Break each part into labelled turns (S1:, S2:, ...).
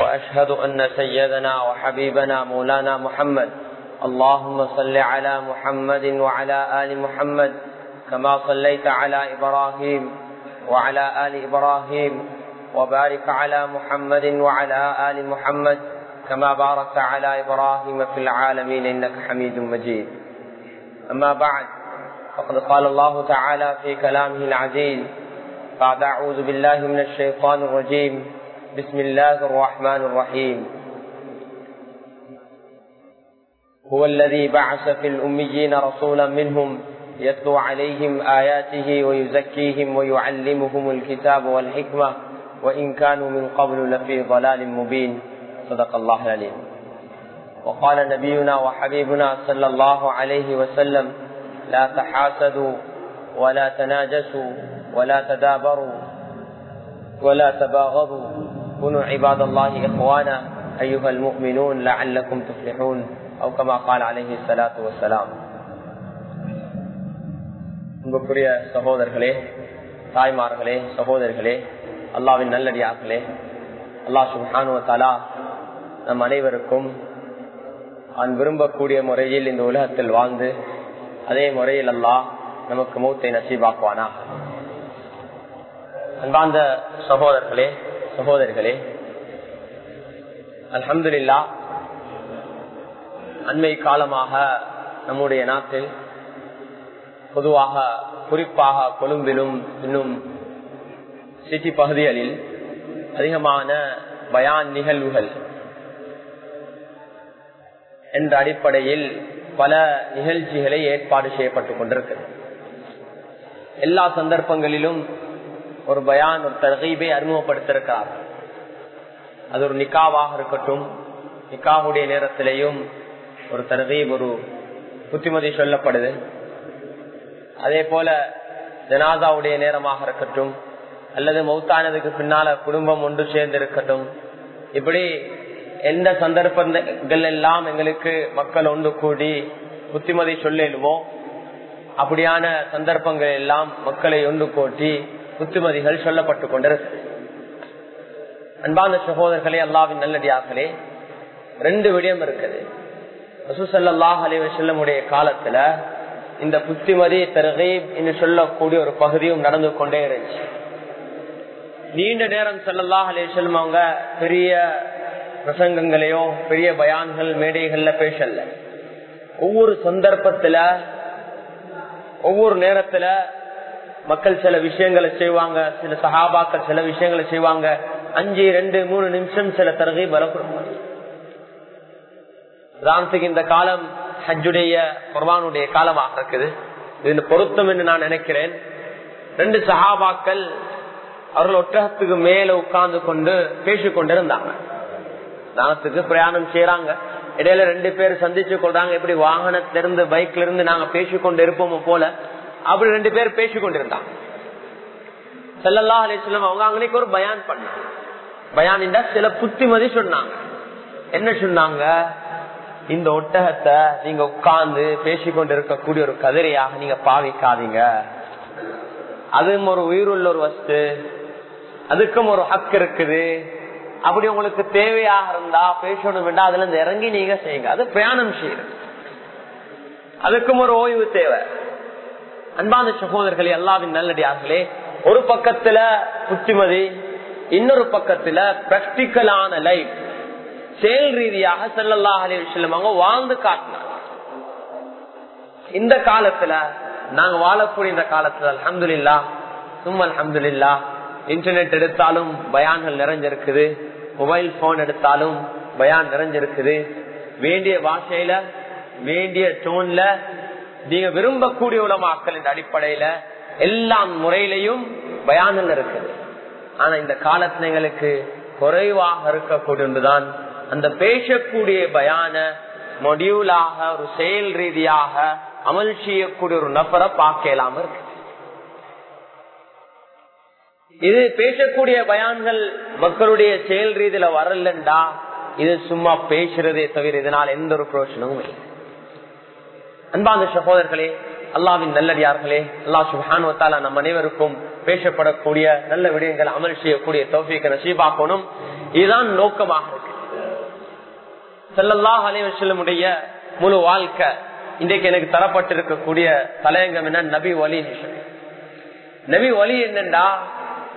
S1: وأشهد أن سيدنا وحبيبنا مولانا محمد اللهم صل على محمد وعلى آل محمد كما صليت على إبراهيم وعلى آل إبراهيم وبارك على محمد وعلى آل محمد كما باركت على إبراهيم في العالمين إنك حميد مجيد أما بعد فقد قال الله تعالى في كلامه العزيز بعد أعوذ بالله من الشيطان الرجيم بسم الله الرحمن الرحيم هو الذي بعث في الأميين رسولا منهم يتلو عليهم آياته ويزكيهم ويعلمهم الكتاب والحكمة وإن كانوا من قبل لفي ضلال مبين صدق الله العليم وقال نبينا وحبيبنا صلى الله عليه وسلم لا تحاسدوا ولا تناجسوا ولا تدابروا ولا تباغضوا كونوا عباد الله إخوانا أيها المؤمنون لعلكم تفلحون أو كما قال عليه الصلاة والسلام உங்களுக்குரிய சகோதரர்களே தாய்மார்களே சகோதரர்களே அல்லாவின் நல்லடியார்களே அல்லா சுஹானு தலா நம் அனைவருக்கும் நான் விரும்பக்கூடிய முறையில் இந்த உலகத்தில் வாழ்ந்து அதே முறையில் அல்லாஹ் நமக்கு மூத்தை நசீபாக்குவானா அன்பார்ந்த சகோதரர்களே சகோதரர்களே அலமதுல்லா அண்மை காலமாக நம்முடைய நாட்டில் பொதுவாக குறிப்பாக கொழும்பிலும் இன்னும் சிட்டி பகுதிகளில் அதிகமான பயான் நிகழ்வுகள் என்ற அடிப்படையில் பல நிகழ்ச்சிகளை ஏற்பாடு செய்யப்பட்டுக் கொண்டிருக்கிறது எல்லா சந்தர்ப்பங்களிலும் ஒரு பயான் ஒரு தர்கீபை அறிமுகப்படுத்திருக்கார் அது ஒரு நிக்காவாக இருக்கட்டும் நிக்காவுடைய நேரத்திலையும் ஒரு தர்கீப் ஒரு புத்திமதி சொல்லப்படுது அதே போல ஜனாதாவுடைய நேரமாக இருக்கட்டும் அல்லது மௌத்தானதுக்கு பின்னால குடும்பம் ஒன்று சேர்ந்து இருக்கட்டும் இப்படி எந்த சந்தர்ப்பங்கள் எல்லாம் எங்களுக்கு மக்கள் ஒன்று கூடி புத்திமதி சொல்லிடுவோம் அப்படியான சந்தர்ப்பங்கள் எல்லாம் மக்களை ஒன்று கூட்டி புத்துமதிகள் சொல்லப்பட்டு கொண்டிருக்கு அன்பான சகோதரர்களே அல்லாவின் நல்லடியாகலே ரெண்டு விடயம் இருக்குது ரசூசல்லாஹ் காலத்துல இந்த புத்திமதி என்று சொல்லக்கூடிய ஒரு பகுதியும் நடந்து கொண்டே இருந்துச்சு நீண்ட நேரம் செல்லல்லாஹ் அலைய செல்லும் அவங்க பெரிய பிரசங்கங்களையோ பெரிய பயான்கள் மேடைகள்ல பேசல ஒவ்வொரு சந்தர்ப்பத்துல ஒவ்வொரு நேரத்துல மக்கள் சில விஷயங்களை செய்வாங்க சில சகாபாக்கள் சில விஷயங்களை செய்வாங்க அஞ்சு ரெண்டு மூணு நிமிஷம் சில தருகை வரப்படும் இந்த காலம் ஹஜ்ஜுடைய குர்பானுடைய காலமாக இருக்குது இது பொருத்தம் என்று நான் நினைக்கிறேன் ரெண்டு சகாபாக்கள் அவர்கள் ஒட்டகத்துக்கு மேல உட்கார்ந்து கொண்டு பேசிக்கொண்டிருந்தாங்க தானத்துக்கு பிரயாணம் செய்யறாங்க இடையில ரெண்டு பேர் சந்திச்சு கொள்றாங்க எப்படி வாகனத்திலிருந்து பைக்ல இருந்து நாங்க பேசிக்கொண்டு இருப்போமோ போல அப்படி ரெண்டு பேர் பேசிக் கொண்டிருந்தாங்க செல்லல்லா அவங்க ஒரு பயான் பண்ண பயான் சில புத்திமதி சொன்னாங்க என்ன சொன்னாங்க இந்த ஒட்டகத்தை நீங்க உட்கார்ந்து பேசி கொண்டிருக்கக்கூடிய ஒரு கதிரையாக நீங்க பாவிக்காதீங்க அதுவும் ஒரு உயிருள்ள ஒரு வஸ்து அதுக்கும் ஒரு ஹக் இருக்குது அப்படி உங்களுக்கு தேவையாக இருந்தா பேசணும் வேண்டாம் அதுல இருந்து இறங்கி நீங்க செய்யுங்க அது பிரயாணம் செய்யுது அதுக்கும் ஒரு ஓய்வு தேவை அன்பான சகோதரர்களே அல்லாவின் நல்லடியார்களே ஒரு பக்கத்துல புத்திமதி இன்னொரு பக்கத்துல பிராக்டிக்கலான லைஃப் செயல் ரீதியாக செல்லல்லாக அலி வாழ்ந்து காட்டினாங்க இந்த காலத்துல நாங்க வாழக்கூடிய இந்த காலத்துல அலமதுல்லா சும் அலமதுல்லா இன்டர்நெட் எடுத்தாலும் பயான்கள் நிறைஞ்சிருக்குது மொபைல் போன் எடுத்தாலும் பயான் நிறைஞ்சிருக்குது வேண்டிய பாஷையில வேண்டிய டோன்ல நீங்க விரும்பக்கூடிய உலமாக்கல் இந்த அடிப்படையில எல்லா முறையிலையும் பயானல் இருக்குது ஆனா இந்த காலத்துல எங்களுக்கு குறைவாக இருக்கக்கூடியதுதான் அந்த பேசக்கூடிய பயான மொடியூலாக ஒரு செயல் ரீதியாக அமல் செய்யக்கூடிய ஒரு நபரை பார்க்கலாம இருக்கு இது பேசக்கூடிய பயான்கள் மக்களுடைய செயல் ரீதியில வரலண்டா இது சும்மா பேசுறதே தவிர இதனால் எந்த ஒரு பிரயோஜனமும் இல்லை அன்பாந்த சகோதரர்களே அல்லாவின் நல்லடியார்களே அல்லா சுஹானுவத்தாலா நம் அனைவருக்கும் பேசப்படக்கூடிய நல்ல விடயங்கள் அமல் செய்யக்கூடிய தோஃபிக்க நசீபாக்கணும் இதுதான் நோக்கமாக இருக்கு செல்லல்லாஹ் அலைவசல்லமுடைய முழு வாழ்க்கை இன்றைக்கு எனக்கு தரப்பட்டிருக்கக்கூடிய தலையங்கம் என்ன நபி வலி நபி வலி என்னண்டா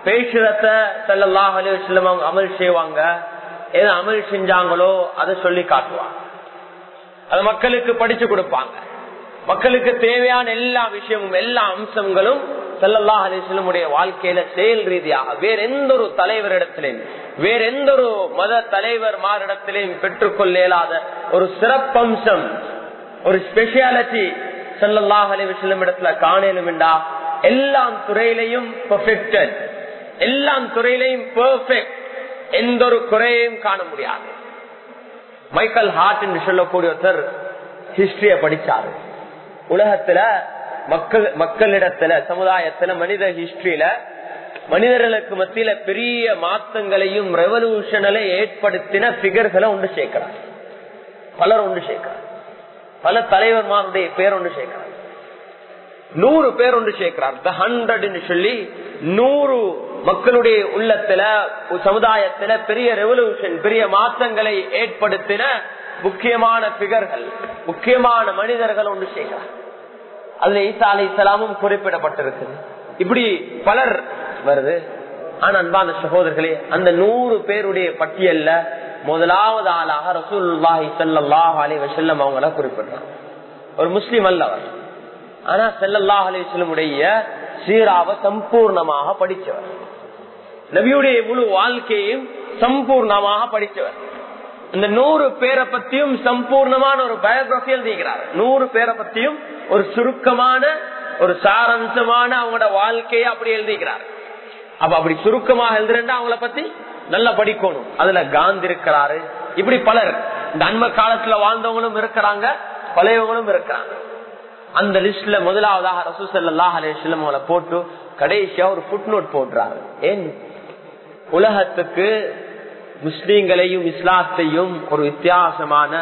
S1: பேசுறத செல்லல்லாஹ் அலைவசல்லம் அவங்க அமல் செய்வாங்க எது அமல் செஞ்சாங்களோ அதை சொல்லி காட்டுவாங்க அது மக்களுக்கு படிச்சு கொடுப்பாங்க மக்களுக்கு தேவையான எல்லா விஷயமும் எல்லா அம்சங்களும் செல்லல்லா அலிஸ்லமுடைய வாழ்க்கையில செயல் ரீதியாக வேற எந்த ஒரு தலைவரிடத்திலையும் வேற எந்த ஒரு மத தலைவர் மாரிடத்திலையும் பெற்றுக்கொள்ள இயலாத ஒரு சிறப்பம்சம் ஒரு ஸ்பெஷாலிட்டி செல்லல்லாஹ் அலிவிஸ்லம் இடத்துல என்றா எல்லாம் துறையிலையும் பெர்ஃபெக்டட் எல்லாம் துறையிலையும் எந்த ஒரு குறையையும் காண முடியாது மைக்கேல் ஹார்ட் என்று சொல்லக்கூடிய ஒருத்தர் ஹிஸ்டரிய படிச்சாரு உலகத்துல மக்கள் மக்களிடத்துல சமுதாயத்துல மனித ஹிஸ்டரியில மனிதர்களுக்கு மத்தியில பெரிய மாற்றங்களையும் ரெவல்யூஷனை ஏற்படுத்தின பிகர்களை ஒன்று சேர்க்கிறார் பலர் ஒன்று சேர்க்கிறார் பல தலைவர்மாருடைய பேர் ஒன்று சேர்க்கிறார் நூறு பேர் ஒன்று சேர்க்கிறார் த ஹண்ட்ரட்னு சொல்லி நூறு மக்களுடைய உள்ளத்துல சமுதாயத்துல பெரிய ரெவல்யூஷன் பெரிய மாற்றங்களை ஏற்படுத்தின முக்கியமான பிகர்கள் முக்கியமான மனிதர்கள் ஒன்று செய்கிறார் அதுல ஈசா அலி இஸ்லாமும் குறிப்பிடப்பட்டிருக்கு இப்படி பலர் வருது ஆனா அன்பான சகோதரர்களே அந்த நூறு பேருடைய பட்டியல்ல முதலாவது ஆளாக ரசூல்லாஹி சல்லாஹ் அலி வசல்லம் அவங்கள குறிப்பிடுறாங்க ஒரு முஸ்லீம் அல்லவர் ஆனா செல்லல்லாஹ் அலி வசல்லமுடைய சீராவை சம்பூர்ணமாக படித்தவர் நபியுடைய முழு வாழ்க்கையும் சம்பூர்ணமாக படித்தவர் இந்த நூறு பேரை பத்தியும் சம்பூர்ணமான ஒரு பயோகிராபி எழுதிக்கிறார் நூறு பேரை பத்தியும் ஒரு சுருக்கமான ஒரு சாரம்சமான அவங்களோட வாழ்க்கையை அப்படி எழுதிக்கிறார் அப்ப அப்படி சுருக்கமாக எழுதுறா அவங்கள பத்தி நல்லா படிக்கணும் அதுல காந்தி இருக்கிறாரு இப்படி பலர் இந்த அன்ப காலத்துல வாழ்ந்தவங்களும் இருக்கிறாங்க பழையவங்களும் இருக்கிறாங்க அந்த லிஸ்ட்ல முதலாவதாக ரசூசல்லாஹ் அலேஸ்லம் அவங்களை போட்டு கடைசியா ஒரு புட் நோட் போடுறாரு ஏன் உலகத்துக்கு முஸ்லீம்களையும் இஸ்லாத்தையும் ஒரு வித்தியாசமான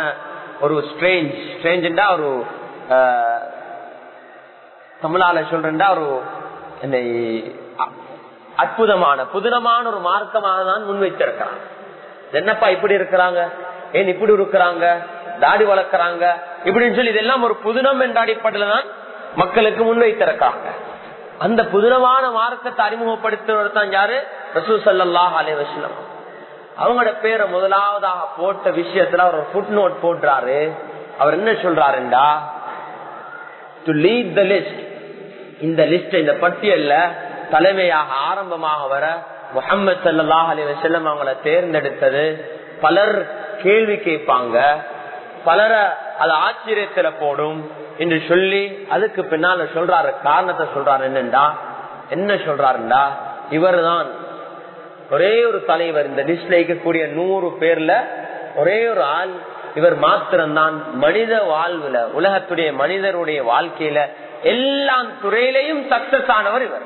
S1: ஒரு ஸ்ட்ரேஞ்ச் ஸ்ட்ரேஞ்சா ஒரு தமிழால சொல்றா ஒரு என்னை அற்புதமான புதினமான ஒரு மார்க்கமாக தான் முன்வைத்திருக்கிறான் என்னப்பா இப்படி இருக்கிறாங்க ஏன் இப்படி இருக்கிறாங்க தாடி வளர்க்கிறாங்க இப்படின்னு சொல்லி இதெல்லாம் ஒரு புதினம் என்ற அடிப்படையில தான் மக்களுக்கு முன்வைத்திருக்காங்க அந்த புதினமான மார்க்கத்தை அறிமுகப்படுத்துவது தான் யாரு ரசூ சல்லாஹ் அவங்களோட பேரை முதலாவதாக போட்ட விஷயத்துல அவர் ஃபுட் நோட் போடுறாரு அவர் என்ன சொல்றாருண்டா டு லீட் த லிஸ்ட் இந்த லிஸ்ட் இந்த பட்டியல்ல தலைமையாக ஆரம்பமாக வர முகமது சல்லாஹ் அலி வசல்லம் அவங்களை தேர்ந்தெடுத்தது பலர் கேள்வி கேட்பாங்க பலர அது ஆச்சரியத்துல போடும் என்று சொல்லி அதுக்கு பின்னால சொல்றாரு காரணத்தை சொல்றாரு என்னண்டா என்ன சொல்றாருண்டா இவர் தான் ஒரே ஒரு தலைவர் இந்த லிஸ்ட்ல இருக்கக்கூடிய நூறு பேர்ல ஒரே ஒரு ஆள் இவர் மாத்திரம்தான் மனித வாழ்வுல உலகத்துடைய மனிதருடைய வாழ்க்கையில எல்லா துறையிலையும் சக்சஸ் ஆனவர் இவர்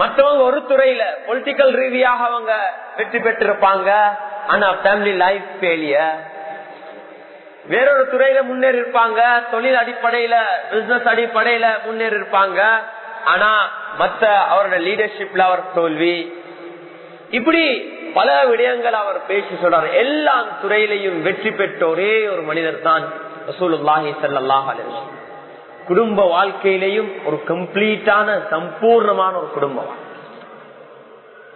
S1: மற்றவங்க ஒரு துறையில பொலிட்டிக்கல் ரீதியாக அவங்க வெற்றி பெற்றிருப்பாங்க ஆனா ஃபேமிலி லைஃப் ஃபெயிலியர் வேறொரு துறையில முன்னேறி இருப்பாங்க தொழில் அடிப்படையில பிசினஸ் அடிப்படையில முன்னேறி இருப்பாங்க ஆனா மத்த அவரோட லீடர்ஷிப்ல அவர் தோல்வி இப்படி பல விடயங்கள் அவர் பேசி சொல்றார் எல்லா துறையிலையும் வெற்றி பெற்ற ஒரே ஒரு மனிதர் தான் குடும்ப வாழ்க்கையிலையும் ஒரு கம்ப்ளீட்டான சம்பூர்ணமான ஒரு குடும்பம்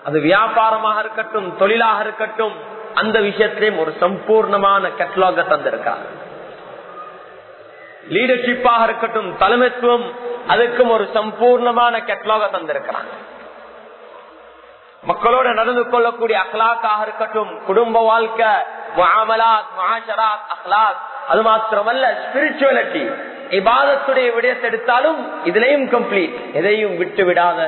S1: அது வியாபாரமாக இருக்கட்டும் தொழிலாக இருக்கட்டும் அந்த விஷயத்திலையும் ஒரு சம்பூர்ணமான கெட்லாக தந்திருக்கிறார் லீடர்ஷிப்பாக இருக்கட்டும் தலைமைத்துவம் அதுக்கும் ஒரு சம்பூர்ணமான கெட்லாக தந்திருக்கிறாங்க மக்களோட நடந்து கொள்ளக்கூடிய அஹ்லாக்காக இருக்கட்டும் குடும்ப வாழ்க்கை முகாமலாத் அது மாத்திரமல்ல ஸ்பிரிச்சுவலிட்டி இபாதத்துடைய விடயத்தை எடுத்தாலும் இதுலயும் கம்ப்ளீட் எதையும் விட்டு விடாத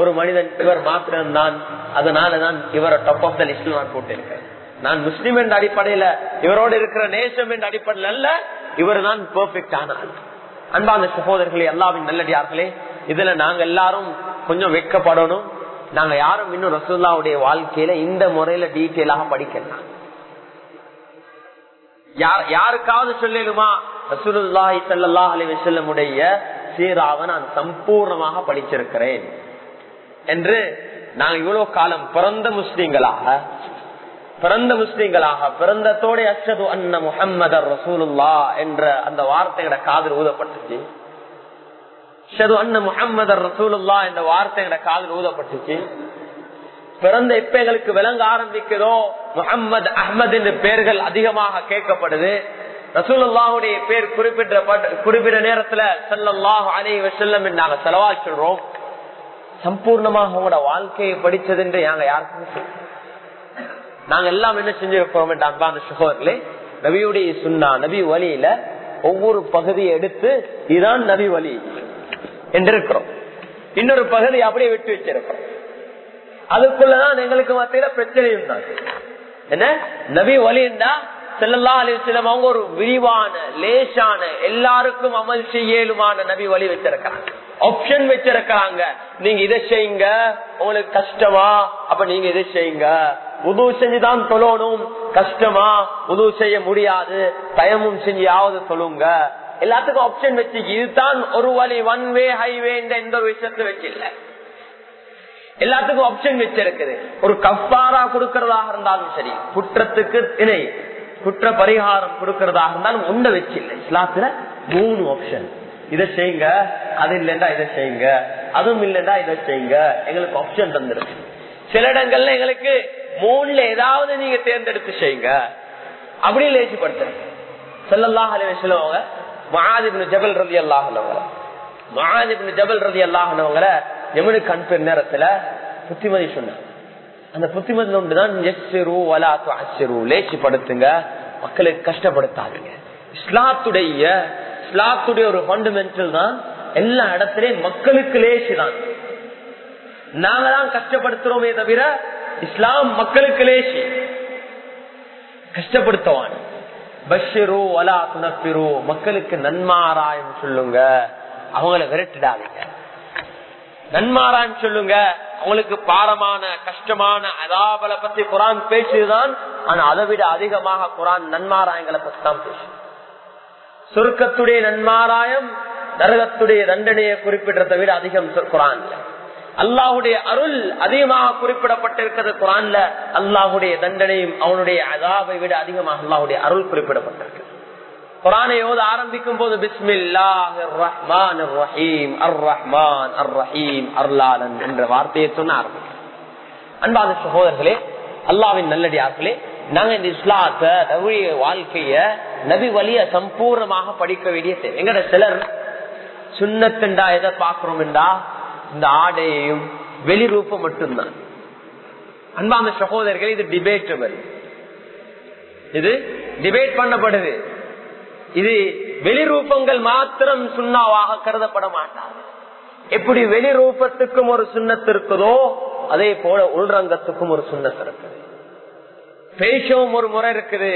S1: ஒரு மனிதன் இவர் மாத்திரம்தான் அதனாலதான் இவரை டப் ஆஃப் த லிஸ்ட் நான் போட்டிருக்கேன் நான் முஸ்லீம் என்ற அடிப்படையில இவரோடு இருக்கிற நேசம் என்ற அடிப்படையில் அல்ல இவர் தான் பெர்ஃபெக்ட் ஆனார் அன்பான சகோதரர்களே எல்லாவின் நல்லடியார்களே இதுல நாங்க எல்லாரும் கொஞ்சம் வெட்கப்படணும் நாங்க யாரும் இன்னும் ரசூல்லாவுடைய வாழ்க்கையில இந்த முறையில டீட்டெயிலாக படிக்கலாம் யாருக்காவது சொல்லிடுமா ரசூலுல்லாஹி சல்லா அலி வசல்லமுடைய சீராவை நான் சம்பூர்ணமாக படிச்சிருக்கிறேன் என்று நாங்க இவ்வளவு காலம் பிறந்த முஸ்லீம்களாக பிறந்த முஸ்லீம்களாக பிறந்தத்தோட அச்சது அண்ண முஹம்மது ரசூலுல்லா என்ற அந்த வார்த்தையோட காதல் ஊதப்பட்டுச்சு அச்சது அண்ண முஹம்மது ரசூலுல்லா என்ற வார்த்தையோட காதல் ஊதப்பட்டுச்சு பிறந்த இப்ப எங்களுக்கு விளங்க ஆரம்பிக்கிறதோ முகம்மது அஹமது என்று பெயர்கள் அதிகமாக கேட்கப்படுது ரசூலுல்லாவுடைய பேர் குறிப்பிட்ட குறிப்பிட்ட நேரத்துல செல்லல்லாஹ் அனைவ செல்லம் நாங்க செலவா சொல்றோம் சம்பூர்ணமாக உங்களோட வாழ்க்கையை படிச்சது என்று நாங்க யாருக்கும் நாங்க எல்லாம் என்ன செஞ்சிருப்போம் அந்த சகோதரர்களே நபியுடைய சுண்ணா நபி வழியில ஒவ்வொரு பகுதியை எடுத்து இதுதான் நபி வழி என்று இருக்கிறோம் இன்னொரு பகுதி அப்படியே விட்டு வச்சிருக்கிறோம் அதுக்குள்ளதான் எங்களுக்கு மத்தியில பிரச்சனையும் தான் என்ன நபி வழின்னா செல்லல்லா அலிஸ்லம் அவங்க ஒரு விரிவான லேசான எல்லாருக்கும் அமல் செய்யலுமான நபி வழி வச்சிருக்கிறாங்க ஆப்ஷன் வச்சிருக்கிறாங்க நீங்க இதை செய்யுங்க உங்களுக்கு கஷ்டமா அப்ப நீங்க இதை செய்யுங்க உது செஞ்சுதான் தொழணும் கஷ்டமா உது செய்ய முடியாது தயமும் யாவது சொல்லுங்க எல்லாத்துக்கும் ஆப்ஷன் வச்சு இதுதான் ஒரு வழி ஒன் வே ஹைவே எந்த ஒரு விஷயத்துல வச்சு இல்ல எல்லாத்துக்கும் ஆப்ஷன் வச்சிருக்குது ஒரு கஃபாரா கொடுக்கறதாக இருந்தாலும் சரி குற்றத்துக்கு இணை குற்ற பரிகாரம் கொடுக்கறதாக இருந்தாலும் ஒண்ண வச்சு இல்லை இஸ்லாத்துல மூணு ஆப்ஷன் இதை செய்யுங்க அது இல்லைன்னா இதை செய்யுங்க அதுவும் இல்லைன்னா இதை செய்யுங்க எங்களுக்கு ஆப்ஷன் தந்துருக்கு சில இடங்கள்ல எங்களுக்கு மூணுல ஏதாவது நீங்க தேர்ந்தெடுத்து செய்யுங்க அப்படியே லேசிப்படுத்துறேன் செல்லல்லாஹ் சொல்லுவாங்க மகாதிபின் ஜபல் ரதி அல்லாஹனவங்க மகாதிபின் ஜபல் ரதி அல்லாஹனவங்கள கண் அனுப்பின நேரத்துல புத்திமதி சொன்னாங்க அந்த புத்திமதி ஒன்றுதான் எஸ்ரு வலாத்து அச்சரு லேசிப்படுத்துங்க மக்களுக்கு கஷ்டப்படுத்தாதுங்க இஸ்லாத்துடைய இஸ்லாத்துடைய ஒரு ஃபண்டமெண்டல் தான் எல்லா இடத்துலயும் மக்களுக்கு லேசி தான் நாங்க கஷ்டப்படுத்துறோமே தவிர இஸ்லாம் மக்களுக்கு லேசி கஷ்டப்படுத்தவான் பஷிரோ அலா துணப்பிரோ மக்களுக்கு நன்மாராயம் சொல்லுங்க அவங்களை விரட்டிடாதீங்க
S2: நன்மாராயம்
S1: சொல்லுங்க அவங்களுக்கு பாரமான கஷ்டமான அதாபல பத்தி குரான் பேசியதுதான் ஆனா அதை விட அதிகமாக குரான் நன்மாராயங்களை பத்தி தான் பேசுது சுருக்கத்துடைய நன்மாராயம் நரகத்துடைய தண்டனையை குறிப்பிடுறத விட அதிகம் குரான் அல்லாஹுடைய அருள் அதிகமாக குறிப்பிடப்பட்டிருக்கிறது குரான்ல அல்லாஹுடைய தண்டனையும் அவனுடைய அதாவை விட அதிகமாக அல்லாஹுடைய அருள் குறிப்பிடப்பட்டிருக்கு குரானை யோது ஆரம்பிக்கும் போது என்ற வார்த்தையை சொன்ன ஆரம்பிக்கிறேன் அன்பாத சகோதரர்களே அல்லாவின் நல்லடியார்களே நாங்க இந்த இஸ்லாத்த தமிழிய வாழ்க்கைய நபி வழிய சம்பூர்ணமாக படிக்க வேண்டிய எங்கட சிலர் சுண்ணத்துண்டா எதை என்றா இந்த ஆடையையும் வெளிரூப்பம் மட்டும்தான் அந்த சகோதரர்கள் இது டிபேட்டபிள் இது டிபேட் பண்ணப்படுது இது வெளிரூபங்கள் மாத்திரம் சுண்ணாவாக கருதப்பட மாட்டாது எப்படி வெளிரூபத்துக்கும் ஒரு சுண்ணத்து இருக்குதோ அதே போல உள்ரங்கத்துக்கும் ஒரு சுண்ணத்து இருக்குது பேசவும் ஒரு முறை இருக்குது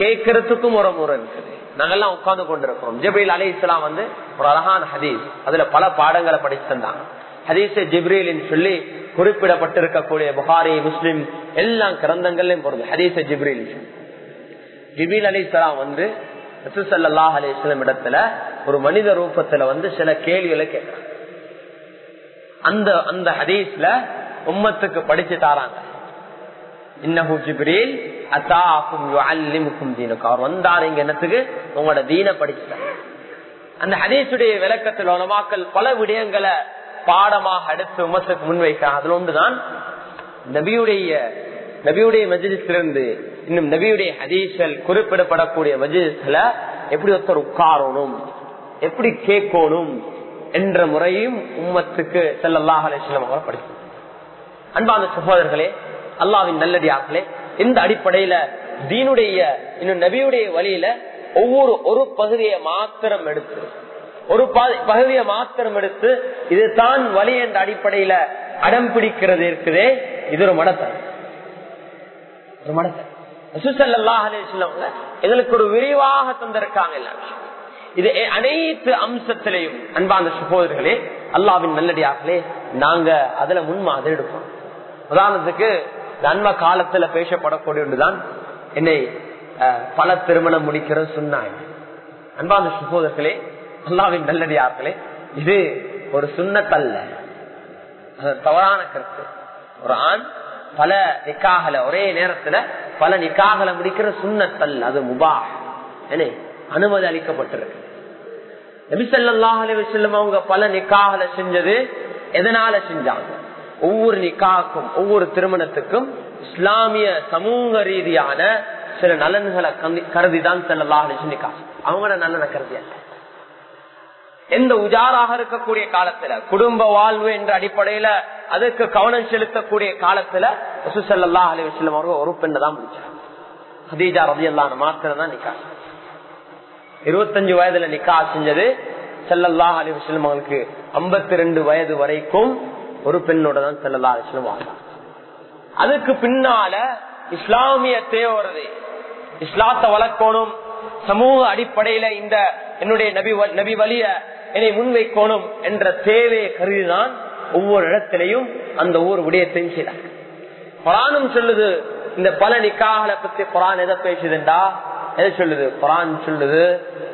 S1: கேட்கறதுக்கும் ஒரு முறை இருக்குது நாங்கெல்லாம் உட்கார்ந்து கொண்டிருக்கிறோம் ஜபில் அலி இஸ்லாம் வந்து ஒரு அழகான ஹதீஸ் அதுல பல பாடங்களை படிச்சு தந்தாங்க ஹதீச ஜிப்ரீலின் சொல்லி குறிப்பிடப்பட்டிருக்கக்கூடிய புகாரி முஸ்லிம் எல்லா கிரந்தங்கள்லயும் போறது ஹதீச ஜிப்ரீல் ஜிபீல் அலி சலாம் வந்து ரசூசல்லாஹ் அலிஸ்லம் இடத்துல ஒரு மனித ரூபத்துல வந்து சில கேள்விகளை கேட்கிறாங்க அந்த அந்த ஹதீஸ்ல உம்மத்துக்கு படிச்சு தாராங்க இன்னஹு ஜிப்ரீல் அசாஹும் யுஅல்லிமுக்கும் தீனுக்கு அவர் வந்தார் இங்க என்னத்துக்கு உங்களோட தீன படிச்சுட்டாங்க அந்த ஹதீஸுடைய விளக்கத்தில் உணவாக்கள் பல விடயங்களை பாடமாக அடுத்த விமர்சத்துக்கு முன்வைக்கிறார் அதுல ஒன்றுதான் நபியுடைய நபியுடைய மஜிலிருந்து இன்னும் நபியுடைய அதீசல் குறிப்பிடப்படக்கூடிய மஜிலிஸ்ல எப்படி ஒருத்தர் உட்காரணும் எப்படி கேட்கணும் என்ற முறையும் உம்மத்துக்கு செல்லல்லாஹ் அலிஸ்லமாக படிக்கும் அன்பான சகோதரர்களே அல்லாவின் ஆக்களே இந்த அடிப்படையில தீனுடைய இன்னும் நபியுடைய வழியில ஒவ்வொரு ஒரு பகுதியை மாத்திரம் எடுத்து ஒரு பகுதியை மாத்திரம் எடுத்து இது தான் வழி என்ற அடிப்படையில அடம் பிடிக்கிறது இருக்குதே இது ஒரு மடத்தை ஒரு எங்களுக்கு ஒரு விரிவாக தந்திருக்காங்க இது அனைத்து அம்சத்திலையும் அன்பாந்த சகோதரர்களே அல்லாவின் நல்லடியாகலே நாங்க அதுல மாதிரி எடுப்போம் உதாரணத்துக்கு நன்ம காலத்துல பேசப்படக்கூடிய ஒன்றுதான் என்னை பல திருமணம் முடிக்கிற சொன்னாங்க அன்பாந்த சகோதரர்களே அல்லாவின் நல்லடி ஆக்களே இது ஒரு சுண்ணத்தல்ல தவறான கருத்து ஒரு ஆண் பல நிக்காகல ஒரே நேரத்துல பல நிக்காகல முடிக்கிற சுண்ணத்தல் அது முபா அனுமதி அளிக்கப்பட்டிருக்கு அவங்க பல நிக்காகல செஞ்சது எதனால செஞ்சாங்க ஒவ்வொரு நிக்காக்கும் ஒவ்வொரு திருமணத்துக்கும் இஸ்லாமிய சமூக ரீதியான சில நலன்களை கருதிதான் செல்லலாக அவங்கள நலனை கருதியா எந்த உஜாராக இருக்கக்கூடிய காலத்துல குடும்ப வாழ்வு என்ற அடிப்படையில அதுக்கு கவனம் செலுத்தக்கூடிய காலத்துல சுசல்லா அலி வஸ்லம் அவர்கள் ஒரு பெண்ணதான் தான் முடிச்சாங்க ஹதீஜா ரவி மாத்திரம் தான் நிக்கா இருபத்தஞ்சு வயதுல நிக்கா செஞ்சது செல்லல்லா அலி வஸ்லம் அவங்களுக்கு ஐம்பத்தி ரெண்டு வயது வரைக்கும் ஒரு பெண்ணோட தான் செல்லல்லா அலிஸ்லம் வாழ்ந்தார் அதுக்கு பின்னால இஸ்லாமிய தேவரது இஸ்லாத்த வளர்க்கணும் சமூக அடிப்படையில இந்த என்னுடைய நபி நபி வழிய என்னை முன்வைக்கணும் என்ற தேவையை கருதிதான் ஒவ்வொரு இடத்திலையும் அந்த ஊர் விடயத்தையும் செய்தார் குரானும் சொல்லுது இந்த பல நிக்காகளை பத்தி குரான் எதை பேசுதுண்டா எதை சொல்லுது குரான் சொல்லுது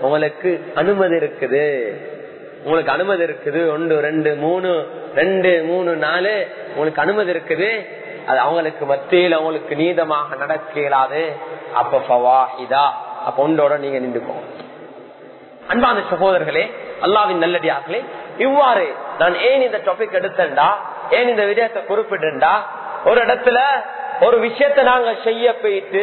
S1: உங்களுக்கு அனுமதி இருக்குது உங்களுக்கு அனுமதி இருக்குது ஒன்று ரெண்டு மூணு ரெண்டு மூணு நாலு உங்களுக்கு அனுமதி இருக்குது அது அவங்களுக்கு மத்தியில் அவங்களுக்கு நீதமாக நடக்க இயலாது அப்ப இதா அப்ப ஒன்றோட நீங்க நின்றுக்கோங்க அன்பான சகோதரர்களே அல்லாவின் நல்லடியார்களே இவ்வாறு நான் ஏன் இந்த டாபிக் எடுத்தேன்டா ஏன் இந்த விடயத்தை குறிப்பிட்டா ஒரு இடத்துல ஒரு விஷயத்தை நாங்க செய்ய போயிட்டு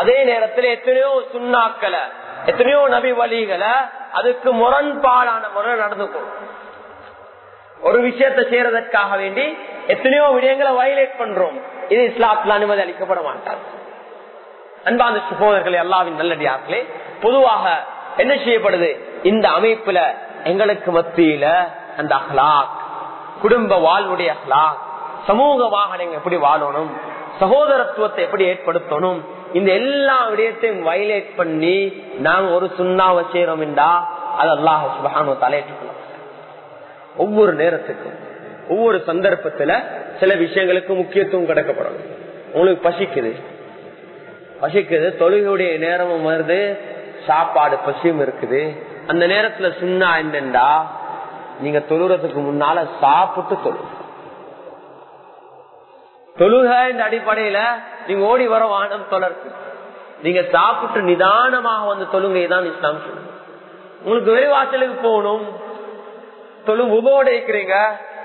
S1: அதே நேரத்துல எத்தனையோ சுண்ணாக்களை எத்தனையோ நபி வழிகளை அதுக்கு முரண்பாடான முறை நடந்துக்கும் ஒரு விஷயத்தை செய்யறதற்காக வேண்டி எத்தனையோ விடயங்களை வயலேட் பண்றோம் இது இஸ்லாத்துல அனுமதி அளிக்கப்பட மாட்டார் அன்பாந்த சுகோதர்களே அல்லாவின் நல்லடியார்களே பொதுவாக என்ன செய்யப்படுது இந்த அமைப்புல எங்களுக்கு மத்தியில அந்த அஹ்லாக் குடும்ப வாழ்வுடைய அஹ்லாக் சமூக வாகனம் எப்படி வாழணும் சகோதரத்துவத்தை எப்படி ஏற்படுத்தணும் இந்த எல்லா விடயத்தையும் வயலேட் பண்ணி நாங்க ஒரு சுண்ணாவை செய்யறோம் என்றா அது அல்லாஹ் சுபகான தலையிட்டுக்கணும் ஒவ்வொரு நேரத்துக்கும் ஒவ்வொரு சந்தர்ப்பத்துல சில விஷயங்களுக்கு முக்கியத்துவம் கிடைக்கப்படணும் உங்களுக்கு பசிக்குது பசிக்குது தொழுகையுடைய நேரமும் வருது சாப்பாடு பசியும் இருக்குது அந்த நேரத்துல சுண்ணா என்னண்டா நீங்க தொழுறதுக்கு முன்னால சாப்பிட்டு தொழு தொழுக இந்த அடிப்படையில நீங்க ஓடி வர வானம் தொடர்க்கு நீங்க சாப்பிட்டு நிதானமாக வந்து தொழுங்க தான் இஸ்லாம் உங்களுக்கு வெளிவாசலுக்கு போகணும் தொழு உபோட இருக்கிறீங்க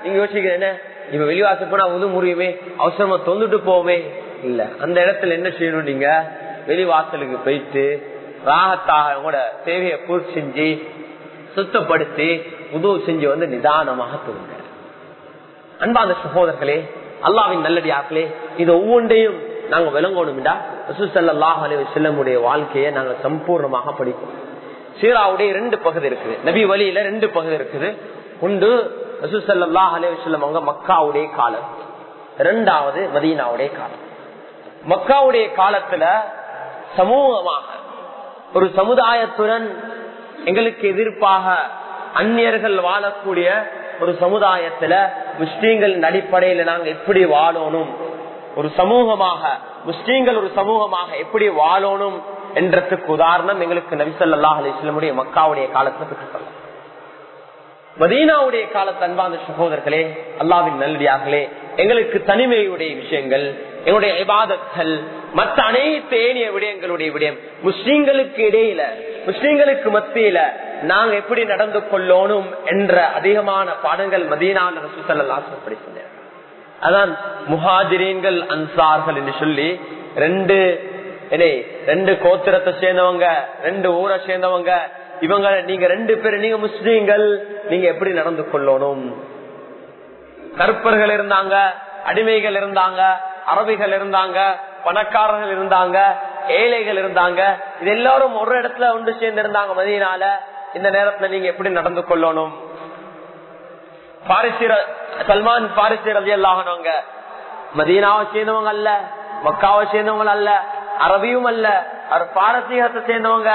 S1: நீங்க யோசிக்கிறேன் என்ன இப்ப வெளிவாசல் போனா உது முறையுமே அவசரமா தொந்துட்டு போவோமே இல்ல அந்த இடத்துல என்ன செய்யணும் நீங்க வெளிவாசலுக்கு போயிட்டு ராகத்தாக கூட தேவையை பூர்த்தி செஞ்சு சுத்தப்படுத்தி உதவு செஞ்சு வந்து நிதானமாக தூங்க அன்பாந்த சகோதரர்களே அல்லாவின் ஆக்களே இது ஒவ்வொன்றையும் நாங்க விளங்கணும்டா செல்லமுடைய வாழ்க்கையை நாங்க சம்பூர்ணமாக படிப்போம் சீராவுடைய ரெண்டு பகுதி இருக்குது நபி வழியில ரெண்டு பகுதி இருக்குது உண்டு ரசூசல்லாஹ் அலி செல்லம் அவங்க மக்காவுடைய காலம் ரெண்டாவது மதீனாவுடைய காலம் மக்காவுடைய காலத்துல சமூகமாக ஒரு சமுதாயத்துடன் எங்களுக்கு எதிர்ப்பாக அந்நியர்கள் வாழக்கூடிய ஒரு சமுதாயத்துல முஸ்லீம்களின் அடிப்படையில நாங்க எப்படி வாழணும் ஒரு சமூகமாக முஸ்லீம்கள் ஒரு சமூகமாக எப்படி வாழணும் என்றதுக்கு உதாரணம் எங்களுக்கு நபிசல்லா அலிஸ்லமுடைய மக்காவுடைய காலத்துல பெற்றுக்கொள்ள மதீனாவுடைய காலத்து அன்பான சகோதரர்களே அல்லாவின் நல்லடியார்களே எங்களுக்கு தனிமையுடைய விஷயங்கள் என்னுடைய விவாதங்கள் மற்ற அனைத்து ஏனிய விடயங்களுடைய விடயம் முஸ்லீம்களுக்கு இடையில முஸ்லீம்களுக்கு மத்தியில நாங்க எப்படி நடந்து கொள்ளணும் என்ற அதிகமான பாடங்கள் மதியனான ரசூசல்லாசப்படி அதான் முஹாஜிரீன்கள் அன்சார்கள் என்று சொல்லி ரெண்டு ரெண்டு கோத்திரத்தை சேர்ந்தவங்க ரெண்டு ஊரை சேர்ந்தவங்க இவங்க நீங்க ரெண்டு பேரும் நீங்க முஸ்லீம்கள் நீங்க எப்படி நடந்து கொள்ளணும் கருப்பர்கள் இருந்தாங்க அடிமைகள் இருந்தாங்க அரபிகள் இருந்தாங்க பணக்காரர்கள் இருந்தாங்க ஏழைகள் இருந்தாங்க இது எல்லாரும் ஒரு இடத்துல ஒன்று சேர்ந்து இருந்தாங்க மதியனால இந்த நேரத்துல நீங்க எப்படி நடந்து கொள்ளணும் சல்மான் பாரிசி அதி அல்லாஹனவங்க மதீனாவை சேர்ந்தவங்க அல்ல மக்காவை சேர்ந்தவங்க அல்ல அரபியும் அல்ல அவர் பாரசீகத்தை சேர்ந்தவங்க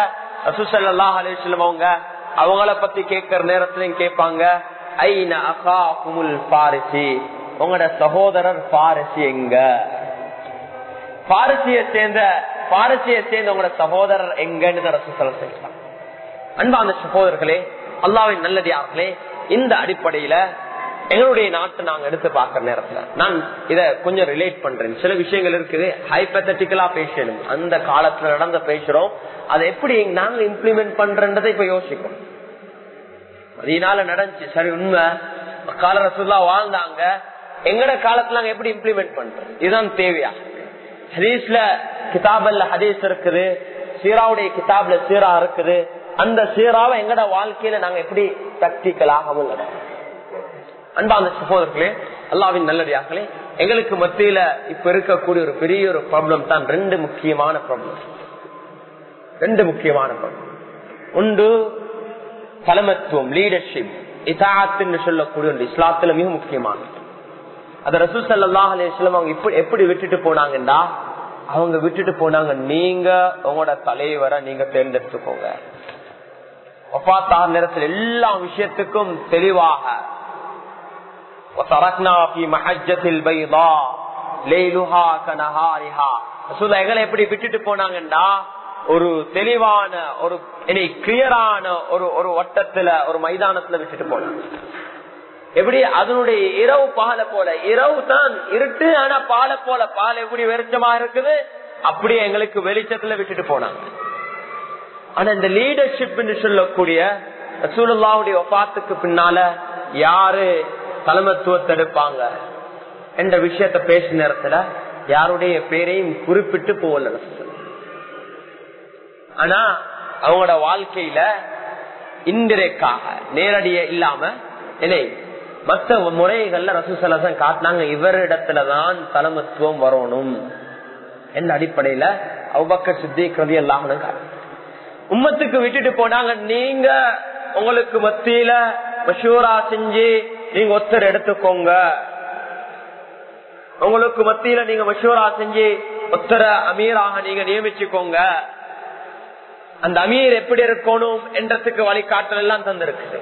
S1: அவங்க அவங்கள பத்தி கேட்கிற நேரத்திலையும் கேட்பாங்க ஐநா அகா பாரிசி உங்களோட சகோதரர் பாரசி எங்க பாரசிய சேர்ந்த பாரசிய சேர்ந்த உங்களோட சகோதரர் எங்கன்னு அன்பா அந்த அன்பான சகோதரர்களே அல்லாவின் நல்லதார்களே இந்த அடிப்படையில எங்களுடைய நாட்டை நாங்க எடுத்து பார்க்கிற நேரத்துல நான் இத கொஞ்சம் ரிலேட் பண்றேன் சில விஷயங்கள் இருக்குது ஹைபத்தட்டிக்கலா பேசணும் அந்த காலத்துல நடந்த பேசுறோம் அதை எப்படி நாங்க இம்ப்ளிமெண்ட் பண்றதை இப்ப யோசிக்கும் அதனால நடந்துச்சு சரி உண்மை கால ரசூல்லா வாழ்ந்தாங்க எங்கட காலத்துல நாங்க எப்படி இம்ப்ளிமெண்ட் பண்றோம் இதுதான் தேவையா ஹதீஸ்ல கிதாபல்ல ஹதீஸ் இருக்குது சீராவுடைய கிதாப்ல சீரா இருக்குது அந்த சீராவை எங்கட வாழ்க்கையில நாங்க எப்படி பிராக்டிக்கலாக அன்பா அந்த சகோதரர்களே அல்லாவின் நல்லடியாக்களே எங்களுக்கு மத்தியில இப்ப இருக்கக்கூடிய ஒரு பெரிய ஒரு ப்ராப்ளம் தான் ரெண்டு முக்கியமான ப்ராப்ளம் ரெண்டு முக்கியமான ப்ராப்ளம் ஒன்று தலைமத்துவம் லீடர்ஷிப் இதாத்துன்னு சொல்லக்கூடிய ஒன்று இஸ்லாத்துல மிக முக்கியமானது அந்த ரசூல் சல்லாஹ் அலிஸ்லாம் அவங்க இப்படி எப்படி விட்டுட்டு போனாங்கன்னா அவங்க விட்டுட்டு போனாங்க நீங்க உங்களோட தலைவரை நீங்க தேர்ந்தெடுத்துக்கோங்க நேரத்தில் எல்லா விஷயத்துக்கும் தெளிவாக எங்களை எப்படி விட்டுட்டு போனாங்கன்னா ஒரு தெளிவான ஒரு கிளியரான ஒரு ஒரு வட்டத்துல ஒரு மைதானத்துல விட்டுட்டு போனாங்க எப்படி அதனுடைய இரவு பால போல இரவு தான் இருட்டு ஆனா பால போல பால் எப்படி வெளிச்சமா இருக்குது அப்படியே எங்களுக்கு வெளிச்சத்துல விட்டுட்டு போனாங்க ஆனா இந்த லீடர்ஷிப் சொல்லக்கூடிய சூழல்லாவுடைய ஒப்பாத்துக்கு பின்னால யாரு தலைமத்துவத்தை எடுப்பாங்க என்ற விஷயத்த பேசின நேரத்துல யாருடைய பேரையும் குறிப்பிட்டு போகல ஆனா அவங்களோட வாழ்க்கையில இந்திரைக்காக நேரடிய இல்லாம இல்லை மத்த முறைகள்ல ரசூசலசன் காட்டினாங்க இவரிடத்துலதான் தலைமத்துவம் வரணும் என்ற அடிப்படையில அவ்வக்க சித்தி கதி எல்லாம் உம்மத்துக்கு விட்டுட்டு போனாங்க நீங்க உங்களுக்கு மத்தியில மஷூரா செஞ்சு நீங்க ஒத்தர் எடுத்துக்கோங்க உங்களுக்கு மத்தியில நீங்க மஷூரா செஞ்சு ஒத்தர அமீராக நீங்க நியமிச்சுக்கோங்க அந்த அமீர் எப்படி இருக்கணும் என்றதுக்கு வழிகாட்டல் எல்லாம் தந்திருக்கு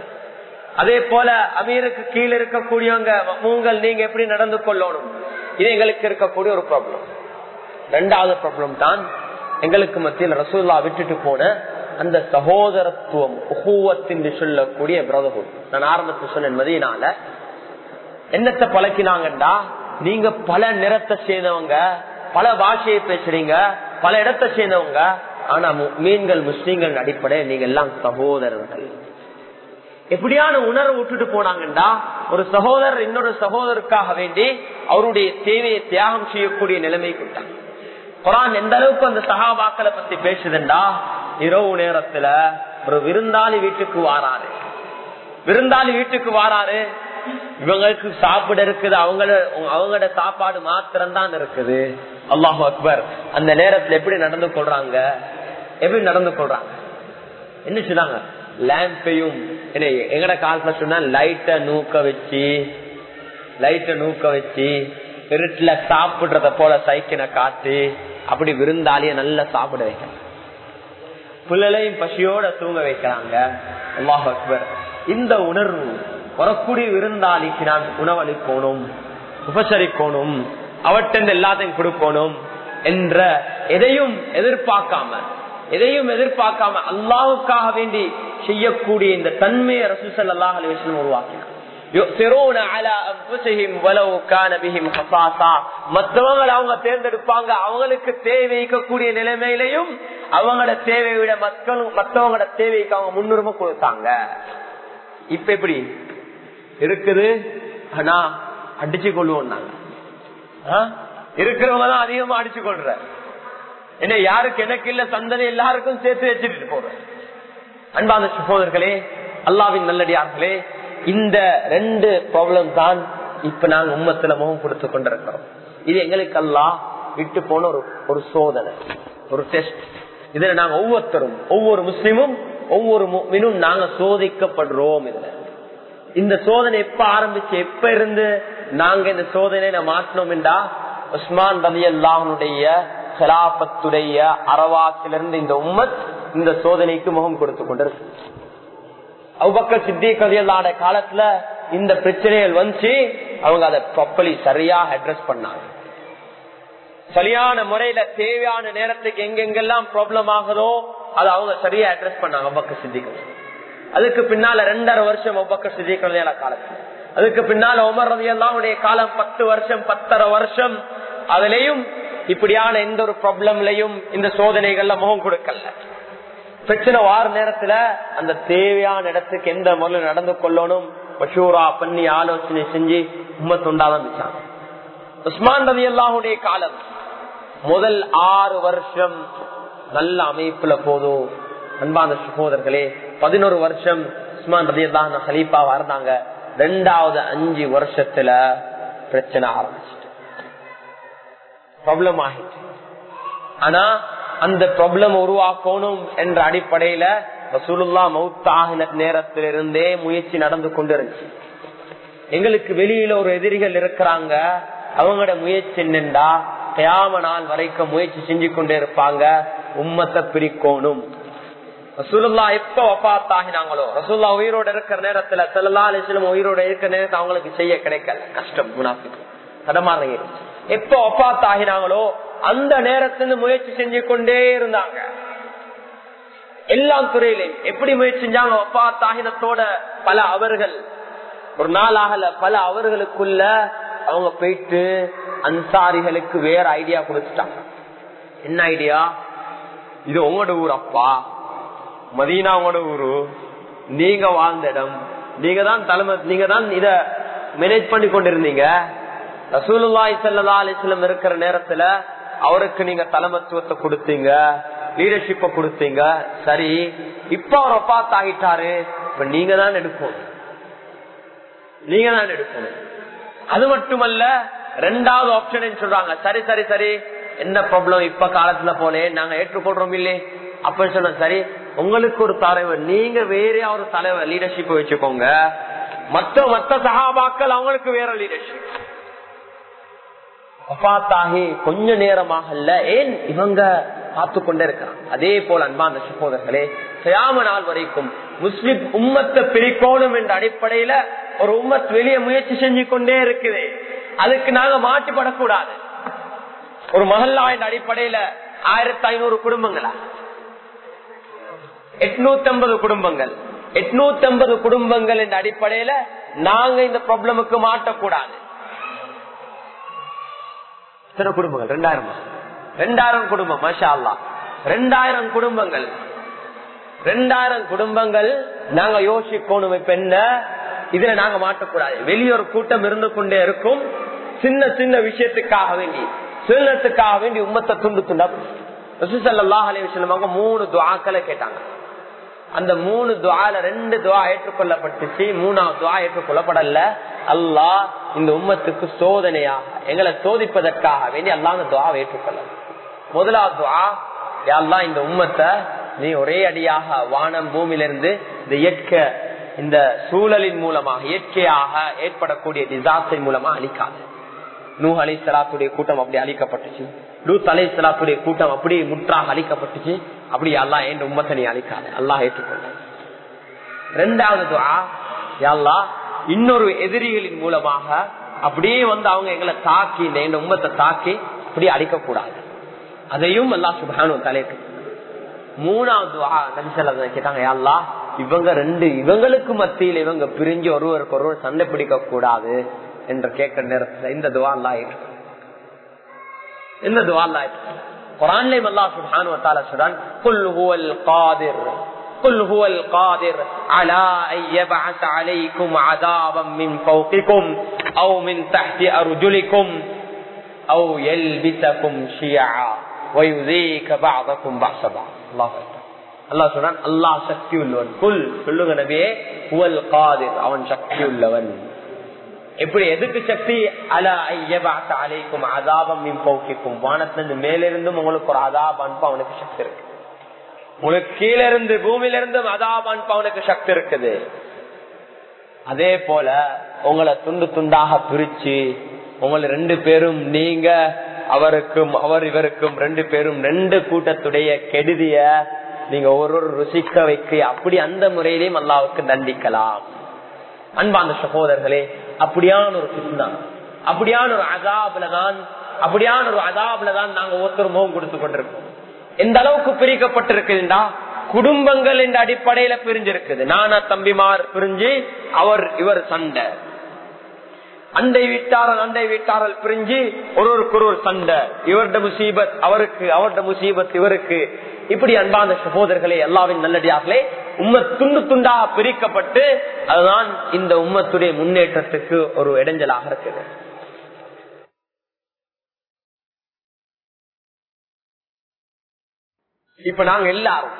S1: அதே போல அமீருக்கு கீழே இருக்கக்கூடியவங்க உங்கள் நீங்க எப்படி நடந்து கொள்ளணும் இது எங்களுக்கு இருக்கக்கூடிய ஒரு ப்ராப்ளம் ரெண்டாவது ப்ராப்ளம் தான் எங்களுக்கு மத்தியில் ரசூல்லா விட்டுட்டு போன அந்த சகோதரத்துவம் என்று சொல்லக்கூடிய பிரதர்ஹுட் நான் ஆரம்பத்தை சொன்ன மதியினால என்னத்தை பழக்கினாங்கண்டா நீங்க பல நிறத்தை சேர்ந்தவங்க பல பாஷையை பேசுறீங்க பல இடத்தை சேர்ந்தவங்க ஆனா மீன்கள் முஸ்லீம்கள் அடிப்படையில் நீங்க எல்லாம் சகோதரர்கள் எப்படியான உணர்வு விட்டுட்டு போனாங்கண்டா ஒரு சகோதரர் இன்னொரு சகோதரருக்காக வேண்டி அவருடைய தேவையை தியாகம் செய்யக்கூடிய நிலைமை கொடுத்தாங்க குரான் எந்த அளவுக்கு அந்த சகாபாக்களை பத்தி பேசுதுண்டா இரவு நேரத்துல ஒரு விருந்தாளி வீட்டுக்கு வாராரு விருந்தாளி வீட்டுக்கு வாராரு இவங்களுக்கு சாப்பிட இருக்குது அவங்கள அவங்களோட சாப்பாடு மாத்திரம் தான் இருக்குது அல்லாஹு அக்பர் அந்த நேரத்துல எப்படி நடந்து கொள்றாங்க எப்படி நடந்து கொள்றாங்க என்ன சொன்னாங்க லேம்பையும் எங்கட கால் லைட்ட லைட்டை நூக்க வச்சு லைட்டை நூக்க வச்சு இருட்டுல சாப்பிடுறத போல சைக்கினை காத்து அப்படி விருந்தாலேயே நல்லா சாப்பிட வைக்கலாம் பிள்ளைகளையும் பசியோட தூங்க வைக்கிறாங்க அல்லாஹ் அக்பர் இந்த உணர்வு வரக்கூடிய விருந்தாளிக்கு நான் உணவளிக்கணும் உபசரிக்கணும் அவற்றிருந்து எல்லாத்தையும் கொடுக்கணும் என்ற எதையும் எதிர்பார்க்காம எதையும் எதிர்பார்க்காம அல்லாவுக்காக வேண்டி செய்யக்கூடிய இந்த தன்மையை ரசூசல் அல்லாஹ் அலிவசன் உருவாக்கினார் அவங்க தேர்ந்தெடுப்பாங்க அவங்களுக்கு தேவைக்கக்கூடிய நிலைமையிலையும் அவங்களோட தேவையை விட மக்கள் மற்றவங்களோட தேவைக்கு அவங்க முன்னுரிமை கொடுத்தாங்க இப்ப எப்படி இருக்குது ஆனா அடிச்சு கொள்ளுவோம் நாங்க இருக்கிறவங்க தான் அதிகமா அடிச்சு கொள்ற என்ன யாருக்கு எனக்கு இல்ல சந்தனை எல்லாருக்கும் சேர்த்து வச்சுட்டு போறேன் அன்பான சகோதரர்களே அல்லாவின் நல்லடியார்களே இந்த ரெண்டு ப்ராப்ளம் தான் இப்ப நாங்க உம்மத்துல முகம் கொடுத்து கொண்டிருக்கிறோம் இது எங்களுக்கு அல்லா விட்டு போன ஒரு ஒரு சோதனை ஒரு டெஸ்ட் இதுல நாங்க ஒவ்வொருத்தரும் ஒவ்வொரு முஸ்லீமும் ஒவ்வொரு மீனும் நாங்க சோதிக்கப்படுறோம் இதுல இந்த சோதனை எப்ப ஆரம்பிச்சு எப்ப இருந்து நாங்க இந்த சோதனையில மாற்றினோம் என்றா உஸ்மான் ரவி அல்லாஹனுடைய கலாபத்துடைய அறவாத்திலிருந்து இந்த உம்மத் இந்த சோதனைக்கு முகம் கொடுத்து கொண்டிருக்கு அவ்வக்க சித்திகதையிலான காலத்துல இந்த பிரச்சனைகள் வந்து அவங்க அதை ப்ராப்பர்லி சரியாக அட்ரஸ் பண்ணாங்க சரியான முறையில தேவையான நேரத்துக்கு எங்கெங்கெல்லாம் ப்ராப்ளம் ஆகுதோ அதை அவங்க சரியா அட்ரஸ் பண்ணாங்க அவ்வக்க சித்திகள் அதுக்கு பின்னால ரெண்டரை வருஷம் அவ்வக்க சித்திகதையான காலத்துல அதுக்கு பின்னால உமர் ரதியெல்லாம் காலம் பத்து வருஷம் பத்தரை வருஷம் அதுலயும் இப்படியான எந்த ஒரு ப்ராப்ளம்லயும் இந்த சோதனைகள்ல முகம் கொடுக்கல பிரச்சனை வார நேரத்துல அந்த தேவையான இடத்துக்கு எந்த முறையில் நடந்து கொள்ளணும் மஷூரா பண்ணி ஆலோசனை செஞ்சு உம்மத்துண்டாதான் வச்சாங்க உஸ்மான் ரவி அல்லாஹுடைய காலம் முதல் ஆறு வருஷம் நல்ல அமைப்புல போதும் அன்பான சகோதரர்களே பதினோரு வருஷம் உஸ்மான் ரவி அல்லாஹ் ஹலீஃபாவா இருந்தாங்க ரெண்டாவது அஞ்சு வருஷத்துல பிரச்சனை ஆரம்பிச்சிட்டு ஆகிட்டு ஆனா அந்த ப்ராப்ளம் உருவாக்கணும் என்ற அடிப்படையில ரசூலுல்லா ஆகின நேரத்திலிருந்தே முயற்சி நடந்து கொண்டிருந்துச்சு எங்களுக்கு வெளியில ஒரு எதிரிகள் இருக்கிறாங்க அவங்களோட முயற்சி நின்றா கயாம நாள் வரைக்கும் முயற்சி செஞ்சு கொண்டே இருப்பாங்க உம்மத்தை பிரிக்கோணும் ரசூலுல்லா எப்ப ஒப்பாத்தாகினாங்களோ ரசூல்லா உயிரோட இருக்கிற நேரத்துல செல்லா அலிஸ்லம் உயிரோட இருக்கிற நேரத்தை அவங்களுக்கு செய்ய கிடைக்கல கஷ்டம் முனாஃபிக்கு தடமாறி எப்ப ஒப்பாத் ஆகினாங்களோ அந்த நேரத்துல முயற்சி செஞ்சு கொண்டே இருந்தாங்க எல்லா துறையிலையும் எப்படி முயற்சி செஞ்சாங்க ஒப்பாத் ஆகினத்தோட பல அவர்கள் ஒரு நாள் ஆகல பல அவர்களுக்குள்ள அவங்க போயிட்டு அன்சாரிகளுக்கு வேற ஐடியா கொடுத்துட்டாங்க என்ன ஐடியா இது உங்களோட ஊர் அப்பா மதீனா உங்களோட ஊரு நீங்க வாழ்ந்த இடம் நீங்க தான் தலைமை நீங்க தான் இத மேனேஜ் பண்ணி கொண்டிருந்தீங்க ரசூலுல்லாய் சல்லா அலிஸ்லம் இருக்கிற நேரத்துல அவருக்கு நீங்க தலைமத்துவத்தை கொடுத்தீங்க லீடர்ஷிப்ப கொடுத்தீங்க சரி இப்ப அவர் அப்பா ஆகிட்டாரு இப்ப நீங்க தான் எடுக்கணும் நீங்க தான் எடுக்கணும் அது மட்டுமல்ல ரெண்டாவது ஆப்ஷன் சொல்றாங்க சரி சரி சரி என்ன ப்ராப்ளம் இப்ப காலத்துல போலே நாங்க ஏற்றுக்கொள்றோம் இல்லையே அப்படின்னு சொன்ன சரி உங்களுக்கு ஒரு தலைவர் நீங்க வேற ஒரு தலைவர் லீடர்ஷிப் வச்சுக்கோங்க மத்த மத்த சகாபாக்கள் அவங்களுக்கு வேற லீடர்ஷிப் கொஞ்ச கொஞ்ச நேரமாகல ஏன் இவங்க பார்த்து கொண்டிருக்கிறான் அதே போல் அன்பாந்த சகோதரர்களே கயாம நாள் வரைக்கும் முஸ்லிம் உம்மத்தை பிரிக்கோணும் என்ற அடிப்படையில ஒரு உம்மத் வெளியே முயற்சி செஞ்சு கொண்டே இருக்குது அதுக்கு நாங்க மாட்டுப்படக்கூடாது ஒரு மகல்லா என்ற அடிப்படையில ஆயிரத்தி ஐநூறு குடும்பங்களா எட்நூத்தி ஐம்பது குடும்பங்கள் எட்நூத்தி ஐம்பது குடும்பங்கள் என்ற அடிப்படையில நாங்க இந்த ப்ராப்ளமுக்கு மாட்டக்கூடாது எத்தனை குடும்பங்கள் ரெண்டாயிரம் ரெண்டாயிரம் குடும்பம் மஷா அல்லா ரெண்டாயிரம் குடும்பங்கள் ரெண்டாயிரம் குடும்பங்கள் நாங்க யோசிக்கணும் இப்ப என்ன இதுல நாங்க மாட்டக்கூடாது வெளியொரு கூட்டம் இருந்து கொண்டே இருக்கும் சின்ன சின்ன விஷயத்துக்காக வேண்டி சுயநலத்துக்காக வேண்டி உம்மத்தை துண்டு துண்டா அலி மூணு துவாக்களை கேட்டாங்க அந்த மூணு துவால ரெண்டு துவா ஏற்றுக்கொள்ளப்பட்டுச்சு மூணாவது துவா ஏற்றுக்கொள்ளப்படல அல்லாஹ் இந்த உம்மத்துக்கு சோதனையா எங்களை சோதிப்பதற்காக வேண்டி அல்லா அந்த துவாவை ஏற்றுக்கொள்ள முதலாவது துவா யாரெல்லாம் இந்த உம்மத்தை நீ ஒரே அடியாக வானம் பூமியிலிருந்து இந்த இயற்கை இந்த சூழலின் மூலமாக இயற்கையாக ஏற்படக்கூடிய டிசாஸ்டர் மூலமா அழிக்காது நூ அலி சலாத்துடைய கூட்டம் அப்படி அழிக்கப்பட்டுச்சு லூத் அலை இஸ்லாத்துடைய கூட்டம் அப்படியே முற்றாக அழிக்கப்பட்டுச்சு அப்படி அல்லா என் உம்மத்தனை அழிக்காது அல்லாஹ் ஏற்றுக்கொண்ட ரெண்டாவது இன்னொரு எதிரிகளின் மூலமாக அப்படியே வந்து அவங்க எங்களை தாக்கி இந்த என் உம்மத்தை தாக்கி அப்படியே அழிக்கக்கூடாது அதையும் அல்லா சுபானு தலைக்கு மூணாவது கேட்டாங்க யாழ்லா இவங்க ரெண்டு இவங்களுக்கு மத்தியில் இவங்க பிரிஞ்சு ஒருவருக்கு ஒருவர் சண்டை பிடிக்க கூடாது என்று கேட்க நேரத்தில் இந்த துவா எல்லாம் இந்த துவால்ல குரான்லயும் அல்லா சுபானு வத்தால சொல்றான் குல் ஹுவல் قل هو القادر على أن يبعث عليكم عذابا من فوقكم أو من تحت أرجلكم أو يلبسكم شيعا ويذيك بعضكم بعضا الله سبحانه الله சொல்றான் அல்லாஹ் சக்தி உள்ளவன் காதிர் அவன் சக்தி உள்ளவன் இப்படி எதுக்கு சக்தி ஐயும் அதாபம் போக்கிக்கும் வானத்திலிருந்து மேலிருந்தும் உங்களுக்கு ஒரு அதாப அனுப்ப அவனுக்கு சக்தி இருக்கு உங்களுக்கு கீழே பூமியில இருந்தும் அதாப அனுப்ப அவனுக்கு சக்தி இருக்குது அதே போல உங்களை துண்டு துண்டாக பிரிச்சு உங்களை ரெண்டு பேரும் நீங்க அவருக்கும் அவர் இவருக்கும் ரெண்டு பேரும் ரெண்டு கூட்டத்துடைய கெடுதிய நீங்க ஒரு ஒரு ருசிக்க வைக்க அப்படி அந்த முறையிலையும் அல்லாவுக்கு தண்டிக்கலாம் அன்பான சகோதரர்களே அப்படியான ஒரு பிஸ்னா அப்படியான ஒரு அதாபுல தான் அப்படியான ஒரு அதாபுல தான் நாங்க ஒருத்தர் முகம் கொடுத்து கொண்டிருக்கோம் எந்த அளவுக்கு பிரிக்கப்பட்டிருக்குண்டா குடும்பங்கள் என்ற அடிப்படையில பிரிஞ்சிருக்குது நானா தம்பிமார் பிரிஞ்சு அவர் இவர் சண்டை அண்டை வீட்டாரல் அண்டை வீட்டாரல் பிரிஞ்சு ஒருவருக்கு ஒரு சண்டை இவருட முசீபத் அவருக்கு அவர்ட முசீபத் இவருக்கு இப்படி அன்பான சகோதரர்களே எல்லாவின் நல்லடியார்களே உம்ம துண்டு துண்டா பிரிக்கப்பட்டு அதுதான் இந்த உம்மத்துடைய முன்னேற்றத்துக்கு ஒரு இடைஞ்சலாக இருக்குது இப்ப நாங்க எல்லாரும்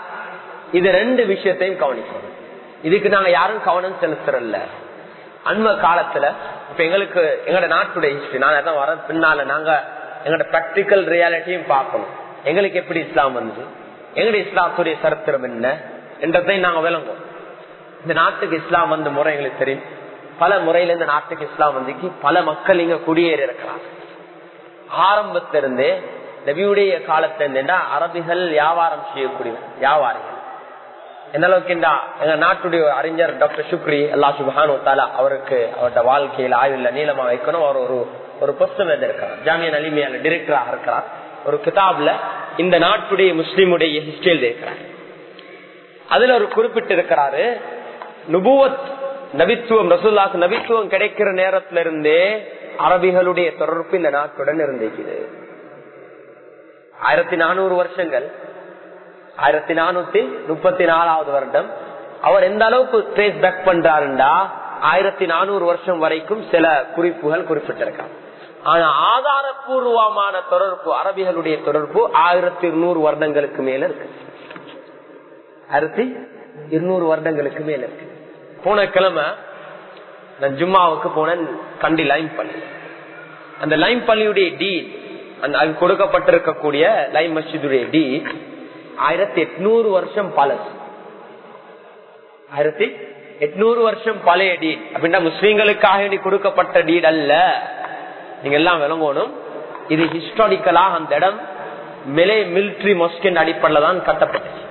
S1: இது ரெண்டு விஷயத்தையும் கவனிக்கிறோம் இதுக்கு நாங்க யாரும் கவனம் செலுத்துறல அன்ப காலத்துல இப்ப எங்களுக்கு எங்களோட நாட்டுடைய ஹிஸ்டரி நான் அதான் வர பின்னால நாங்க எங்களோட பிராக்டிக்கல் ரியாலிட்டியும் பார்க்கணும் எங்களுக்கு எப்படி இஸ்லாம் வந்து எங்களுடைய இஸ்லாத்துடைய சரித்திரம் என்ன என்றதை நாங்க விளங்குவோம் இந்த நாட்டுக்கு இஸ்லாம் வந்த முறை எங்களுக்கு தெரியும் பல முறையில இந்த நாட்டுக்கு இஸ்லாம் வந்திக்கு பல மக்கள் இங்க குடியேறி இருக்கிறாங்க ஆரம்பத்திலிருந்தே நபியுடைய காலத்திலிருந்தா அரபிகள் வியாபாரம் செய்யக்கூடிய வியாபாரிகள் என்ன அளவுக்குண்டா எங்க நாட்டுடைய அறிஞர் டாக்டர் சுக்ரி அல்லா தாலா அவருக்கு அவரோட வாழ்க்கையில் ஆயுள்ள நீளமா வைக்கணும் அவர் ஒரு ஒரு புஸ்தம் எதிர்க்கிறார் ஜாமியன் டிரெக்டராக இருக்கிறார் ஒரு கிதாப்ல இந்த நாட்டுடைய முஸ்லீமுடைய ஹிஸ்டரி அதுல ஒரு குறிப்பிட்டு இருக்கிறாரு நுபுவத் நபித்துவம் ரசூல்லாக்கு நபித்துவம் கிடைக்கிற நேரத்துல இருந்தே அரபிகளுடைய தொடர்பு இந்த நாட்டுடன் இருந்துக்குது ஆயிரத்தி நானூறு வருஷங்கள் ஆயிரத்தி நானூத்தி முப்பத்தி நாலாவது வருடம் அவர் எந்த அளவுக்கு ட்ரேஸ் பேக் பண்றாருண்டா ஆயிரத்தி நானூறு வருஷம் வரைக்கும் சில குறிப்புகள் குறிப்பிட்டிருக்காங்க ஆனா ஆதாரபூர்வமான தொடர்பு அரபிகளுடைய தொடர்பு ஆயிரத்தி இருநூறு வருடங்களுக்கு மேல இருக்கு ஆயிரத்தி இருநூறு வருடங்களுக்கு மேல இருக்கு போன கிழமை நான் ஜும்மாவுக்கு போனேன் கண்டி லைம் பள்ளி அந்த லைம் பள்ளியுடைய டீ அது கொடுக்கப்பட்டிருக்கக்கூடிய லைம் மஸ்ஜிதுடைய டீ ஆயிரத்தி எட்நூறு வருஷம் பழசு ஆயிரத்தி எட்நூறு வருஷம் பழைய டீட் அப்படின்னா முஸ்லீம்களுக்காக கொடுக்கப்பட்ட டீட் அல்ல நீங்க எல்லாம் விளங்கணும் இது ஹிஸ்டாரிக்கலா அந்த இடம் மெலே மிலிட்ரி மொஸ்கின் அடிப்படையில் தான் கட்டப்பட்டுச்சு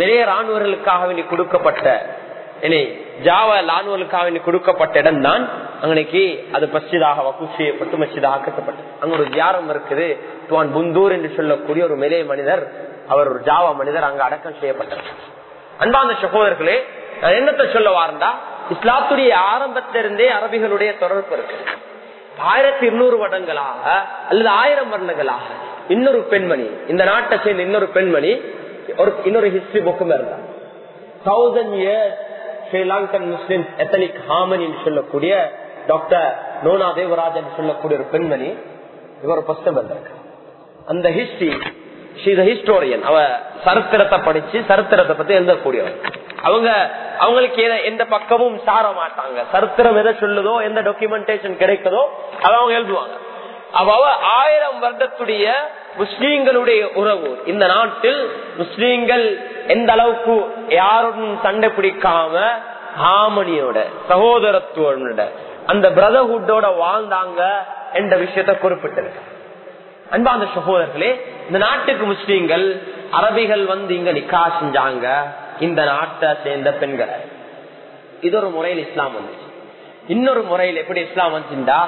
S1: மெலே ராணுவர்களுக்காக கொடுக்கப்பட்ட கொடுக்கப்பட்ட ஜாவ லானுவர்களுக்காக கொடுக்கப்பட்ட இடம் தான் அங்கனைக்கு அது மசிதாக வக்கு செய்யப்பட்டு மசிதாக கட்டப்பட்டது அங்க ஒரு தியாரம் இருக்குது துவான் புந்தூர் என்று சொல்லக்கூடிய ஒரு மெலே மனிதர் அவர் ஒரு ஜாவா மனிதர் அங்க அடக்கம் செய்யப்பட்டார் அன்பாந்த சகோதரர்களே என்னத்தை சொல்ல வார்ந்தா இஸ்லாத்துடைய ஆரம்பத்திலிருந்தே அரபிகளுடைய தொடர்பு இருக்கு ஆயிரத்தி இருநூறு வருடங்களாக அல்லது ஆயிரம் வருடங்களாக இன்னொரு பெண்மணி இந்த நாட்டை சேர்ந்த இன்னொரு பெண்மணி ஒரு இன்னொரு ஹிஸ்டரி புக்கும் இருந்தார் thousand year Sri Lankan Muslim ethnic ஹாமனின்னு சொல்லக்கூடிய டாக்டர் நோனா தேவராஜன் சொல்லக்கூடிய ஒரு பெண்மணி இவர் புஸ்தம் இருந்திருக்கு அந்த ஹிஸ்டரி ஹிஸ்டோரியன் அவ சரித்திரத்தை படிச்சு சரித்திரத்தை பத்தி எழுதக்கூடியவன் அவங்க அவங்களுக்கு எந்த பக்கமும் சார மாட்டாங்க சரித்திரம் எதை சொல்லுதோ எந்த டாக்குமெண்டேஷன் கிடைக்குதோ அதை அவங்க எழுதுவாங்க அவ ஆயிரம் வருடத்துடைய முஸ்லீம்களுடைய உறவு இந்த நாட்டில் முஸ்லீம்கள் எந்த அளவுக்கு யாரும் சண்டை பிடிக்காம ஹாமணியோட சகோதரத்துவனோட அந்த பிரதர்ஹுட்டோட வாழ்ந்தாங்க என்ற விஷயத்த குறிப்பிட்டிருக்க அன்பாந்த சகோதரர்களே இந்த நாட்டுக்கு முஸ்லீம்கள் அரபிகள் வந்து இங்க நிக்கா செஞ்சாங்க இந்த நாட்டை சேர்ந்த பெண்களை இது ஒரு முறையில் இஸ்லாம் வந்துச்சு இன்னொரு முறையில் எப்படி இஸ்லாம் வந்துச்சுடா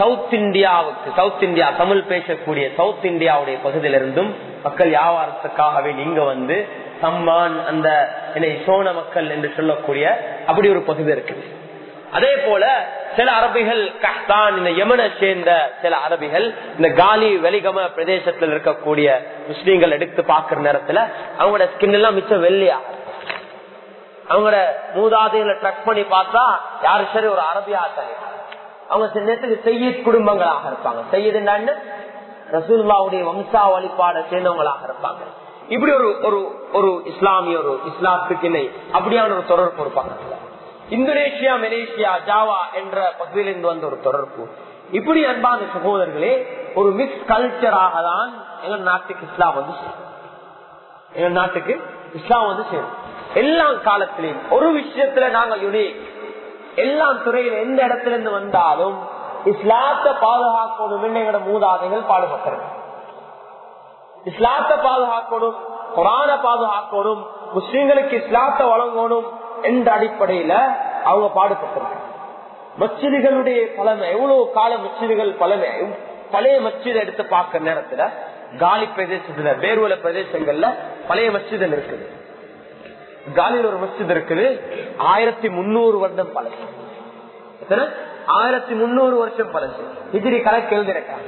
S1: சவுத் இந்தியாவுக்கு சவுத் இந்தியா தமிழ் பேசக்கூடிய சவுத் இந்தியாவுடைய பகுதியிலிருந்தும் மக்கள் வியாபாரத்துக்காகவே நீங்க வந்து சம்மான் அந்த சோன மக்கள் என்று சொல்லக்கூடிய அப்படி ஒரு பகுதி இருக்குது அதே போல சில அரபிகள் கஹ்தான் இந்த யமனை சேர்ந்த சில அரபிகள் இந்த காலி வெளிகம பிரதேசத்தில் இருக்கக்கூடிய முஸ்லீம்கள் எடுத்து பாக்குற நேரத்துல அவங்களோட ஸ்கின் எல்லாம் மிச்சம் வெள்ளியா அவங்களோட மூதாதைகளை ட்ரக் பண்ணி பார்த்தா யாரு சரி ஒரு அரபியா தானே அவங்க சில நேரத்துக்கு செய்யத் குடும்பங்களாக இருப்பாங்க செய்யதுன்னு ரசூல்லாவுடைய வம்சா வழிபாட சேர்ந்தவங்களாக இருப்பாங்க இப்படி ஒரு ஒரு இஸ்லாமிய ஒரு இஸ்லாத்துக்கு அப்படியான ஒரு தொடர்பு இருப்பாங்க இந்தோனேஷியா மலேசியா ஜாவா என்ற பகுதியிலிருந்து வந்த ஒரு தொடர்பு இப்படி அன்பான சகோதரர்களே ஒரு மிக்ஸ் கல்ச்சராக தான் எங்கள் நாட்டுக்கு இஸ்லாம் வந்து எங்கள் நாட்டுக்கு இஸ்லாம் வந்து சேரும் எல்லா காலத்திலையும் ஒரு விஷயத்துல நாங்க யுனிக் எல்லா துறையில எந்த இடத்துல இருந்து வந்தாலும் இஸ்லாத்தை பாதுகாக்கணும் எங்களோட மூதாதைகள் பாடுபட்டது இஸ்லாத்தை பாதுகாக்கணும் குரான பாதுகாக்கணும் முஸ்லீம்களுக்கு இஸ்லாத்தை வழங்கணும் என்ற அடிப்படையில அவங்க பாடுபட்டாங்க மச்சிதிகளுடைய பழமை எவ்வளவு கால மச்சிதிகள் பழமை பழைய மச்சித எடுத்து பார்க்க நேரத்துல காலி பிரதேசத்துல வேர்வல பிரதேசங்கள்ல பழைய மச்சிதல் இருக்குது காலியில் ஒரு மசித் இருக்குது ஆயிரத்தி முன்னூறு வருடம் பழசு ஆயிரத்தி முன்னூறு வருஷம் பழசு இதிரி கலக்கு எழுதிருக்கா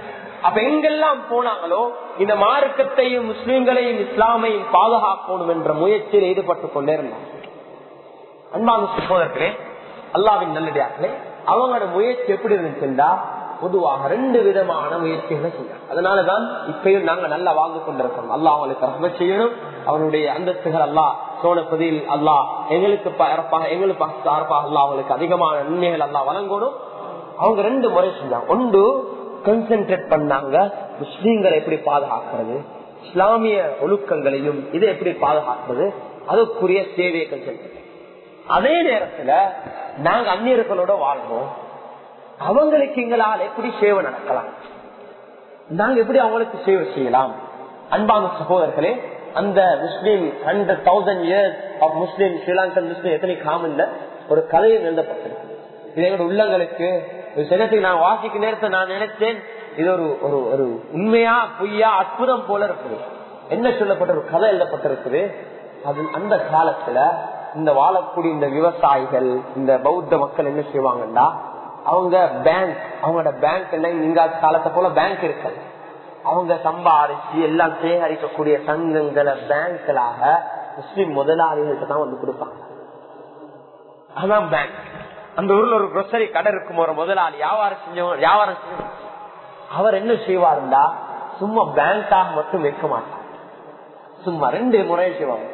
S1: அப்ப எங்கெல்லாம் போனாங்களோ இந்த மார்க்கத்தையும் முஸ்லீம்களையும் இஸ்லாமையும் பாதுகாக்கணும் என்ற முயற்சியில் ஈடுபட்டு கொண்டே இருந்தாங்க அன்பான சகோதரர்களே அல்லாவின் நல்லடியார்களே அவங்களோட முயற்சி எப்படி இருந்துச்சுண்டா பொதுவாக ரெண்டு விதமான முயற்சிகளை செய்யணும் அதனாலதான் இப்பயும் நாங்க நல்லா வாங்க கொண்டிருக்கோம் அல்லா அவங்களுக்கு ரொம்ப செய்யணும் அவனுடைய அந்தஸ்துகள் அல்லா சோழப்பதியில் அல்லா எங்களுக்கு எங்களுக்கு சார்பாக அல்லா அவங்களுக்கு அதிகமான நன்மைகள் அல்லா வழங்கணும் அவங்க ரெண்டு முறை செஞ்சாங்க ஒன்று கன்சென்ட்ரேட் பண்ணாங்க முஸ்லீம்களை எப்படி பாதுகாக்கிறது இஸ்லாமிய ஒழுக்கங்களையும் இதை எப்படி பாதுகாக்கிறது அதுக்குரிய சேவையை கன்சென்ட்ரேட் அதே நேரத்துல நாங்க அந்நியர்களோட வாழ்வோம் அவங்களுக்கு எங்களால் எப்படி சேவை நடக்கலாம் நாங்க எப்படி அவங்களுக்கு சேவை செய்யலாம் அன்பான சகோதரர்களே அந்த Muslim hundred thousand years of Muslim Sri Lankan Muslim எத்தனை காமன்ல ஒரு கதையை எழுதப்பட்டிருக்கு இது எங்களோட உள்ளங்களுக்கு நான் வாசிக்க நேரத்தை நான் நினைச்சேன் இது ஒரு ஒரு ஒரு உண்மையா பொய்யா அற்புதம் போல இருக்குது என்ன சொல்லப்பட்ட ஒரு கதை எழுதப்பட்டிருக்குது அது அந்த காலத்துல இந்த வாழக்கூடிய இந்த விவசாயிகள் இந்த பௌத்த மக்கள் என்ன செய்வாங்கன்னா அவங்க பேங்க் அவங்களோட பேங்க் என்ன நீங்க காலத்தை போல பேங்க் இருக்கு அவங்க சம்பாரிச்சு எல்லாம் சேகரிக்கக்கூடிய சங்கங்களை பேங்க்களாக முஸ்லிம் முதலாளிகளுக்கு தான் வந்து கொடுப்பாங்க அதான் பேங்க் அந்த ஊர்ல ஒரு குரோசரி கடை இருக்கும் ஒரு முதலாளி வியாபாரம் செஞ்சவங்க வியாபாரம் செஞ்சவங்க அவர் என்ன செய்வாருந்தா சும்மா பேங்காக மட்டும் வைக்க மாட்டார் சும்மா ரெண்டு முறையை செய்வாங்க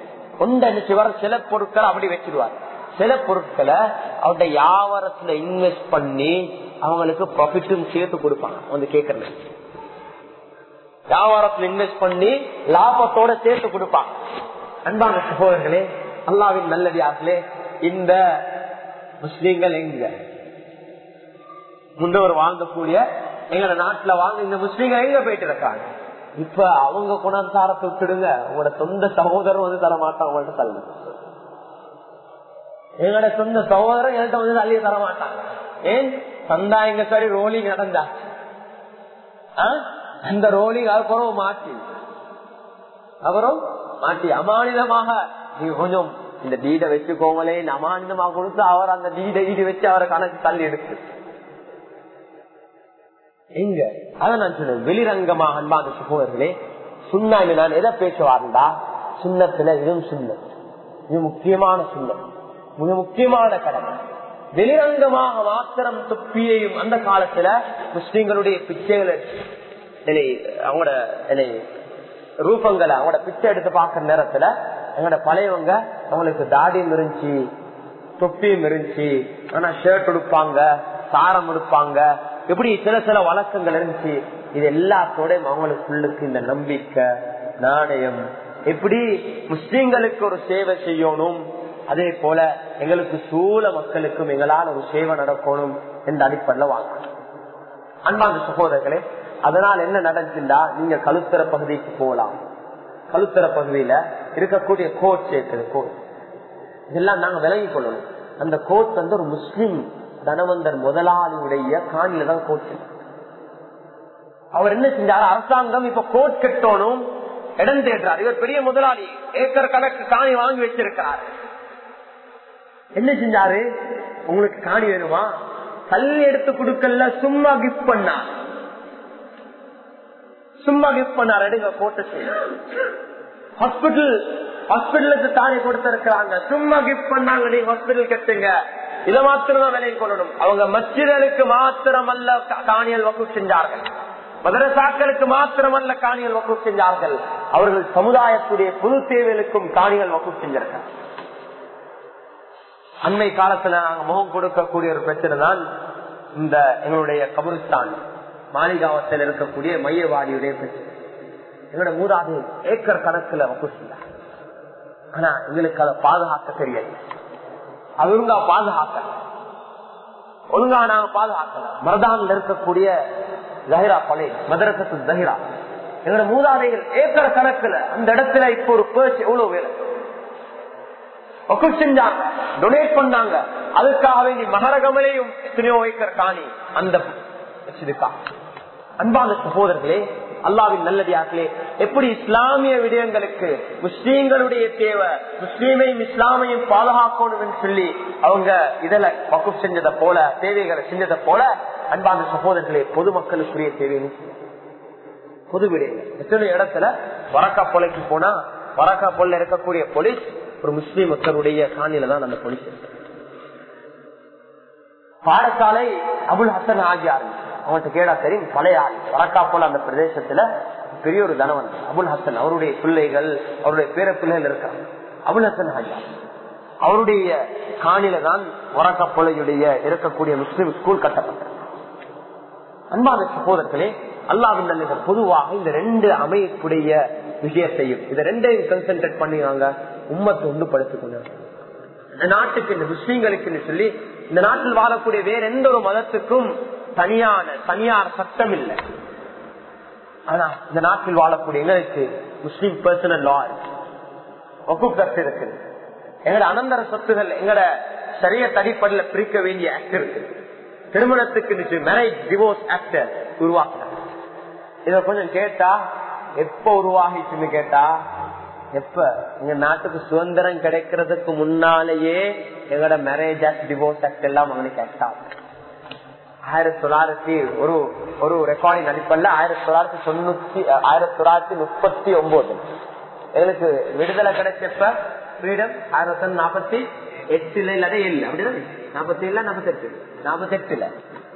S1: ஒன்றரை சிவர் சில பொருட்களை அப்படி வச்சிருவார் சில பொருட்களை அவருடைய வியாபாரத்துல இன்வெஸ்ட் பண்ணி அவங்களுக்கு ப்ராஃபிட்டும் சேர்த்து கொடுப்பாங்க வந்து கேக்குறேன் வியாபாரத்துல இன்வெஸ்ட் பண்ணி லாபத்தோட சேர்த்து கொடுப்பான் அன்பான சகோதரர்களே அல்லாவின் நல்லதியார்களே இந்த முஸ்லீம்கள் எங்க முன்னவர் வாழ்ந்த கூடிய எங்களோட நாட்டுல வாழ்ந்த இந்த முஸ்லீம்கள் எங்க போயிட்டு இருக்காங்க இப்ப அவங்க குணாந்தாரத்தை விட்டுடுங்க உங்களோட சொந்த சகோதரன் வந்து தர மாட்டான் அவங்கள்ட்ட தள்ளு எங்களோட சொந்த சகோதரன் என்கிட்ட வந்து தள்ளிய தர ஏன் சந்தா எங்க சரி ரோலிங் நடந்தா அந்த ரோலிங் அப்புறம் மாட்டி அப்புறம் மாட்டி அமானிதமாக நீ கொஞ்சம் இந்த டீடை வச்சுக்கோங்களேன் அமானிதமாக கொடுத்து அவர் அந்த டீடை ஈடு வச்சு அவரை கணக்கு தள்ளி எடுத்து எங்க அதை நான் சொன்னேன் வெளிரங்கமாக அந்த சகோதரர்களே சுண்ணா நான் எதை பேசுவார்டா சுண்ணத்துல இதுவும் சுண்ணம் மிக முக்கியமான சுண்ணம் மிக முக்கியமான கடமை வெளிரங்கமாக மாத்திரம் தொப்பியையும் அந்த காலத்துல முஸ்லீம்களுடைய பிச்சைகளை அவங்களோட ரூபங்களை அவங்களோட பிச்சை எடுத்து பாக்குற நேரத்துல எங்களோட பழையவங்க அவங்களுக்கு தாடியும் இருந்துச்சு தொப்பியும் இருந்துச்சு ஆனா ஷர்ட் உடுப்பாங்க சாரம் உடுப்பாங்க எப்படி சில சில வழக்கங்கள் இருந்துச்சு இது எல்லாத்தோடையும் அவங்களுக்குள்ளுக்கு இந்த நம்பிக்கை நாணயம் எப்படி முஸ்லீம்களுக்கு ஒரு சேவை செய்யணும் அதே போல எங்களுக்கு சூழ மக்களுக்கும் எங்களால் ஒரு சேவை நடக்கணும் என்ற அடிப்படையில் வாங்கணும் அன்பாந்த சகோதரர்களே அதனால் என்ன நடந்துச்சுண்டா நீங்க கழுத்தர பகுதிக்கு போகலாம் கழுத்தர பகுதியில இருக்கக்கூடிய கோட் சேர்க்கிற கோட் இதெல்லாம் நாங்க விலகி கொள்ளணும் அந்த கோட் வந்து ஒரு முஸ்லீம் தனவந்தர் முதலாளியுடைய காணில தான் கோட்டு அவர் என்ன செஞ்சாரு அரசாங்கம் இப்ப கோட் கட்டணும் இடம் தேடுறார் இவர் பெரிய முதலாளி ஏக்கர் கணக்கு காணி வாங்கி வச்சிருக்கிறார் என்ன செஞ்சாரு உங்களுக்கு காணி வேணுமா தள்ளி எடுத்து கொடுக்கல சும்மா கிஃப்ட் பண்ணார் சும்மா கிஃப்ட் பண்ணார் எடுங்க கோட்டை செய்ய ஹாஸ்பிட்டல் ஹாஸ்பிட்டலுக்கு தானே கொடுத்திருக்கிறாங்க சும்மா கிஃப்ட் பண்ணாங்க நீங்க ஹாஸ்பிட்டல் கட்டுங்க இதை மாத்திரம் வேலையை கொள்ளணும் அவங்க மச்சிதலுக்கு மாத்திரம் அல்ல தானியல் வக்கு செஞ்சார்கள் மதரசாக்களுக்கு மாத்திரமல்ல காணியல் வக்கு செஞ்சார்கள் அவர்கள் சமுதாயத்துடைய பொது தேவைகளுக்கும் காணிகள் வக்கு செஞ்சார்கள் அண்மை காலத்துல நாங்க முகம் கொடுக்கக்கூடிய ஒரு பிரச்சனை தான் இந்த எங்களுடைய கபுரிஸ்தான் மாளிகாவத்தில் இருக்கக்கூடிய மையவாடியுடைய பிரச்சனை எங்களோட மூதாது ஏக்கர் கணக்குல வக்கு செஞ்சார் ஆனா எங்களுக்கு அதை பாதுகாக்க தெரியாது அது ஒழுங்கா பாதுகாக்கல ஒழுங்கா நாங்க பாதுகாக்கல மரதான்ல இருக்கக்கூடிய ஜஹிரா பழைய மதரசத்து ஜஹிரா எங்களோட மூதாதைகள் ஏக்கர் கணக்குல அந்த இடத்துல இப்ப ஒரு பேர்ஸ் எவ்வளவு வேலை செஞ்சாங்க டொனேட் பண்ணாங்க அதுக்காக வேண்டி மகரகமலையும் எத்தனையோ ஏக்கர் காணி அந்த அன்பான சகோதரர்களே அல்லாவின் நல்லதாக்களே எப்படி இஸ்லாமிய விடயங்களுக்கு முஸ்லீம்களுடைய தேவை முஸ்லீமையும் இஸ்லாமையும் பாதுகாக்கணும் சொல்லி அவங்க இதில் வகுப்பு செஞ்சதை போல தேவைகளை செஞ்சதை போல அன்பான சகோதரர்களே பொதுமக்களுக்குரிய தேவையும் பொது விடயங்கள் எத்தனை இடத்துல வரக்கா பொலைக்கு போனா வரக்கா பொல்ல இருக்கக்கூடிய போலீஸ் ஒரு முஸ்லீம் மக்களுடைய காணியில தான் அந்த போலீஸ் இருக்கு பாடசாலை அபுல் ஹசன் ஆகிய ஆரம்பிச்சு அவன்கிட்ட கேடா தெரியும் தலையாள் வரக்கா போல அந்த பிரதேசத்துல பெரிய ஒரு தனவன் அபுல் ஹசன் அவருடைய பிள்ளைகள் அவருடைய பேர பிள்ளைகள் இருக்காங்க அபுல் ஹசன் ஹஜா அவருடைய காணில தான் வரக்கா போலையுடைய இருக்கக்கூடிய முஸ்லிம் ஸ்கூல் கட்டப்பட்ட அன்பான சகோதரர்களே அல்லாவின் பொதுவாக இந்த ரெண்டு அமைப்புடைய விஷயத்தையும் இதை ரெண்டையும் கன்சென்ட்ரேட் பண்ணினாங்க உம்மத்தை ஒன்றுபடுத்திக் கொண்டாங்க இந்த நாட்டுக்கு இந்த முஸ்லீம்களுக்கு சொல்லி இந்த நாட்டில் வாழக்கூடிய வேற எந்த ஒரு மதத்துக்கும் தனியான தனியார் சட்டம் இல்லை ஆனா இந்த நாட்டில் வாழக்கூடிய எங்களுக்கு முஸ்லீம் பர்சனல் லாஸ் கத்து இருக்கு எங்கட அனந்தர சொத்துகள் எங்கட சரிய தடிப்படல பிரிக்க வேண்டிய ஆக்ட் இருக்கு திருமணத்துக்கு மேரேஜ் டிவோர்ஸ் ஆக்டர் உருவாக்குறாங்க இதை கொஞ்சம் கேட்டா எப்ப உருவாகிச்சுன்னு கேட்டா எப்ப எங்க நாட்டுக்கு சுதந்திரம் கிடைக்கிறதுக்கு முன்னாலேயே எங்களோட மேரேஜ் ஆக்ட் டிவோர்ஸ் ஆக்ட் எல்லாம் அவனுக்கு ஆக்ட் ஆகும் ஆயிரத்தி தொள்ளாயிரத்தி ஒரு ஒரு ரெக்கார்டிங் அடிப்படையில் ஆயிரத்தி தொள்ளாயிரத்தி தொண்ணூத்தி ஆயிரத்தி தொள்ளாயிரத்தி முப்பத்தி ஒன்பது எங்களுக்கு விடுதலை கிடைச்சப்ப ஃப்ரீடம் ஆயிரத்தி தொள்ளாயிரத்தி நாற்பத்தி எட்டுல இல்லாத இல்லை அப்படிதானே நாற்பத்தி இல்ல நாற்பத்தி எட்டு நாற்பத்தி எட்டுல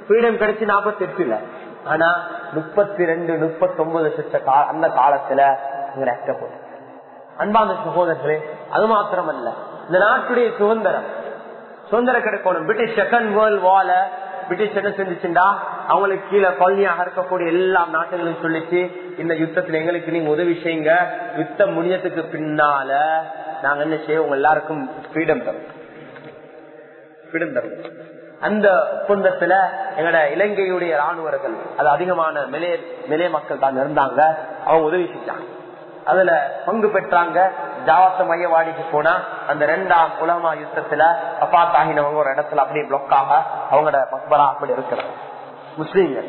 S1: ஃப்ரீடம் கிடைச்சி நாற்பத்தி இல்ல ஆனா முப்பத்தி ரெண்டு முப்பத்தி ஒன்பது வருஷத்த அந்த காலத்துல ரெக்க போட்டு அன்பாந்த சகோதரர்களே அது மாத்திரம் அல்ல இந்த நாட்டுடைய சுதந்திரம் சுதந்திரம் கிடைக்கணும் பிரிட்டிஷ் செகண்ட் வேர்ல்ட் வார்ல பிரிட்டிஷ் என்ன செஞ்சுச்சுண்டா அவங்களுக்கு கீழே கொள்னியாக இருக்கக்கூடிய எல்லா நாட்டுகளும் சொல்லிச்சு இந்த யுத்தத்துல எங்களுக்கு நீங்க உதவி செய்யுங்க யுத்தம் முடியத்துக்கு பின்னால நாங்க என்ன செய்ய உங்க எல்லாருக்கும் ஃப்ரீடம் தரும் ஃப்ரீடம் தரும் அந்த ஒப்பந்தத்துல எங்கட இலங்கையுடைய ராணுவர்கள் அது அதிகமான மிலே மிலே மக்கள் தான் இருந்தாங்க அவங்க உதவி செஞ்சாங்க அதுல பங்கு பெற்றாங்க ஜாவாத்த மையவாடிக்கு போனா அந்த ரெண்டாம் உலமா யுத்தத்துல அப்பா தாகினவங்க ஒரு இடத்துல அப்படியே பிளாக் ஆக அவங்களோட மக்பரா அப்படி இருக்கிறாங்க முஸ்லீம்கள்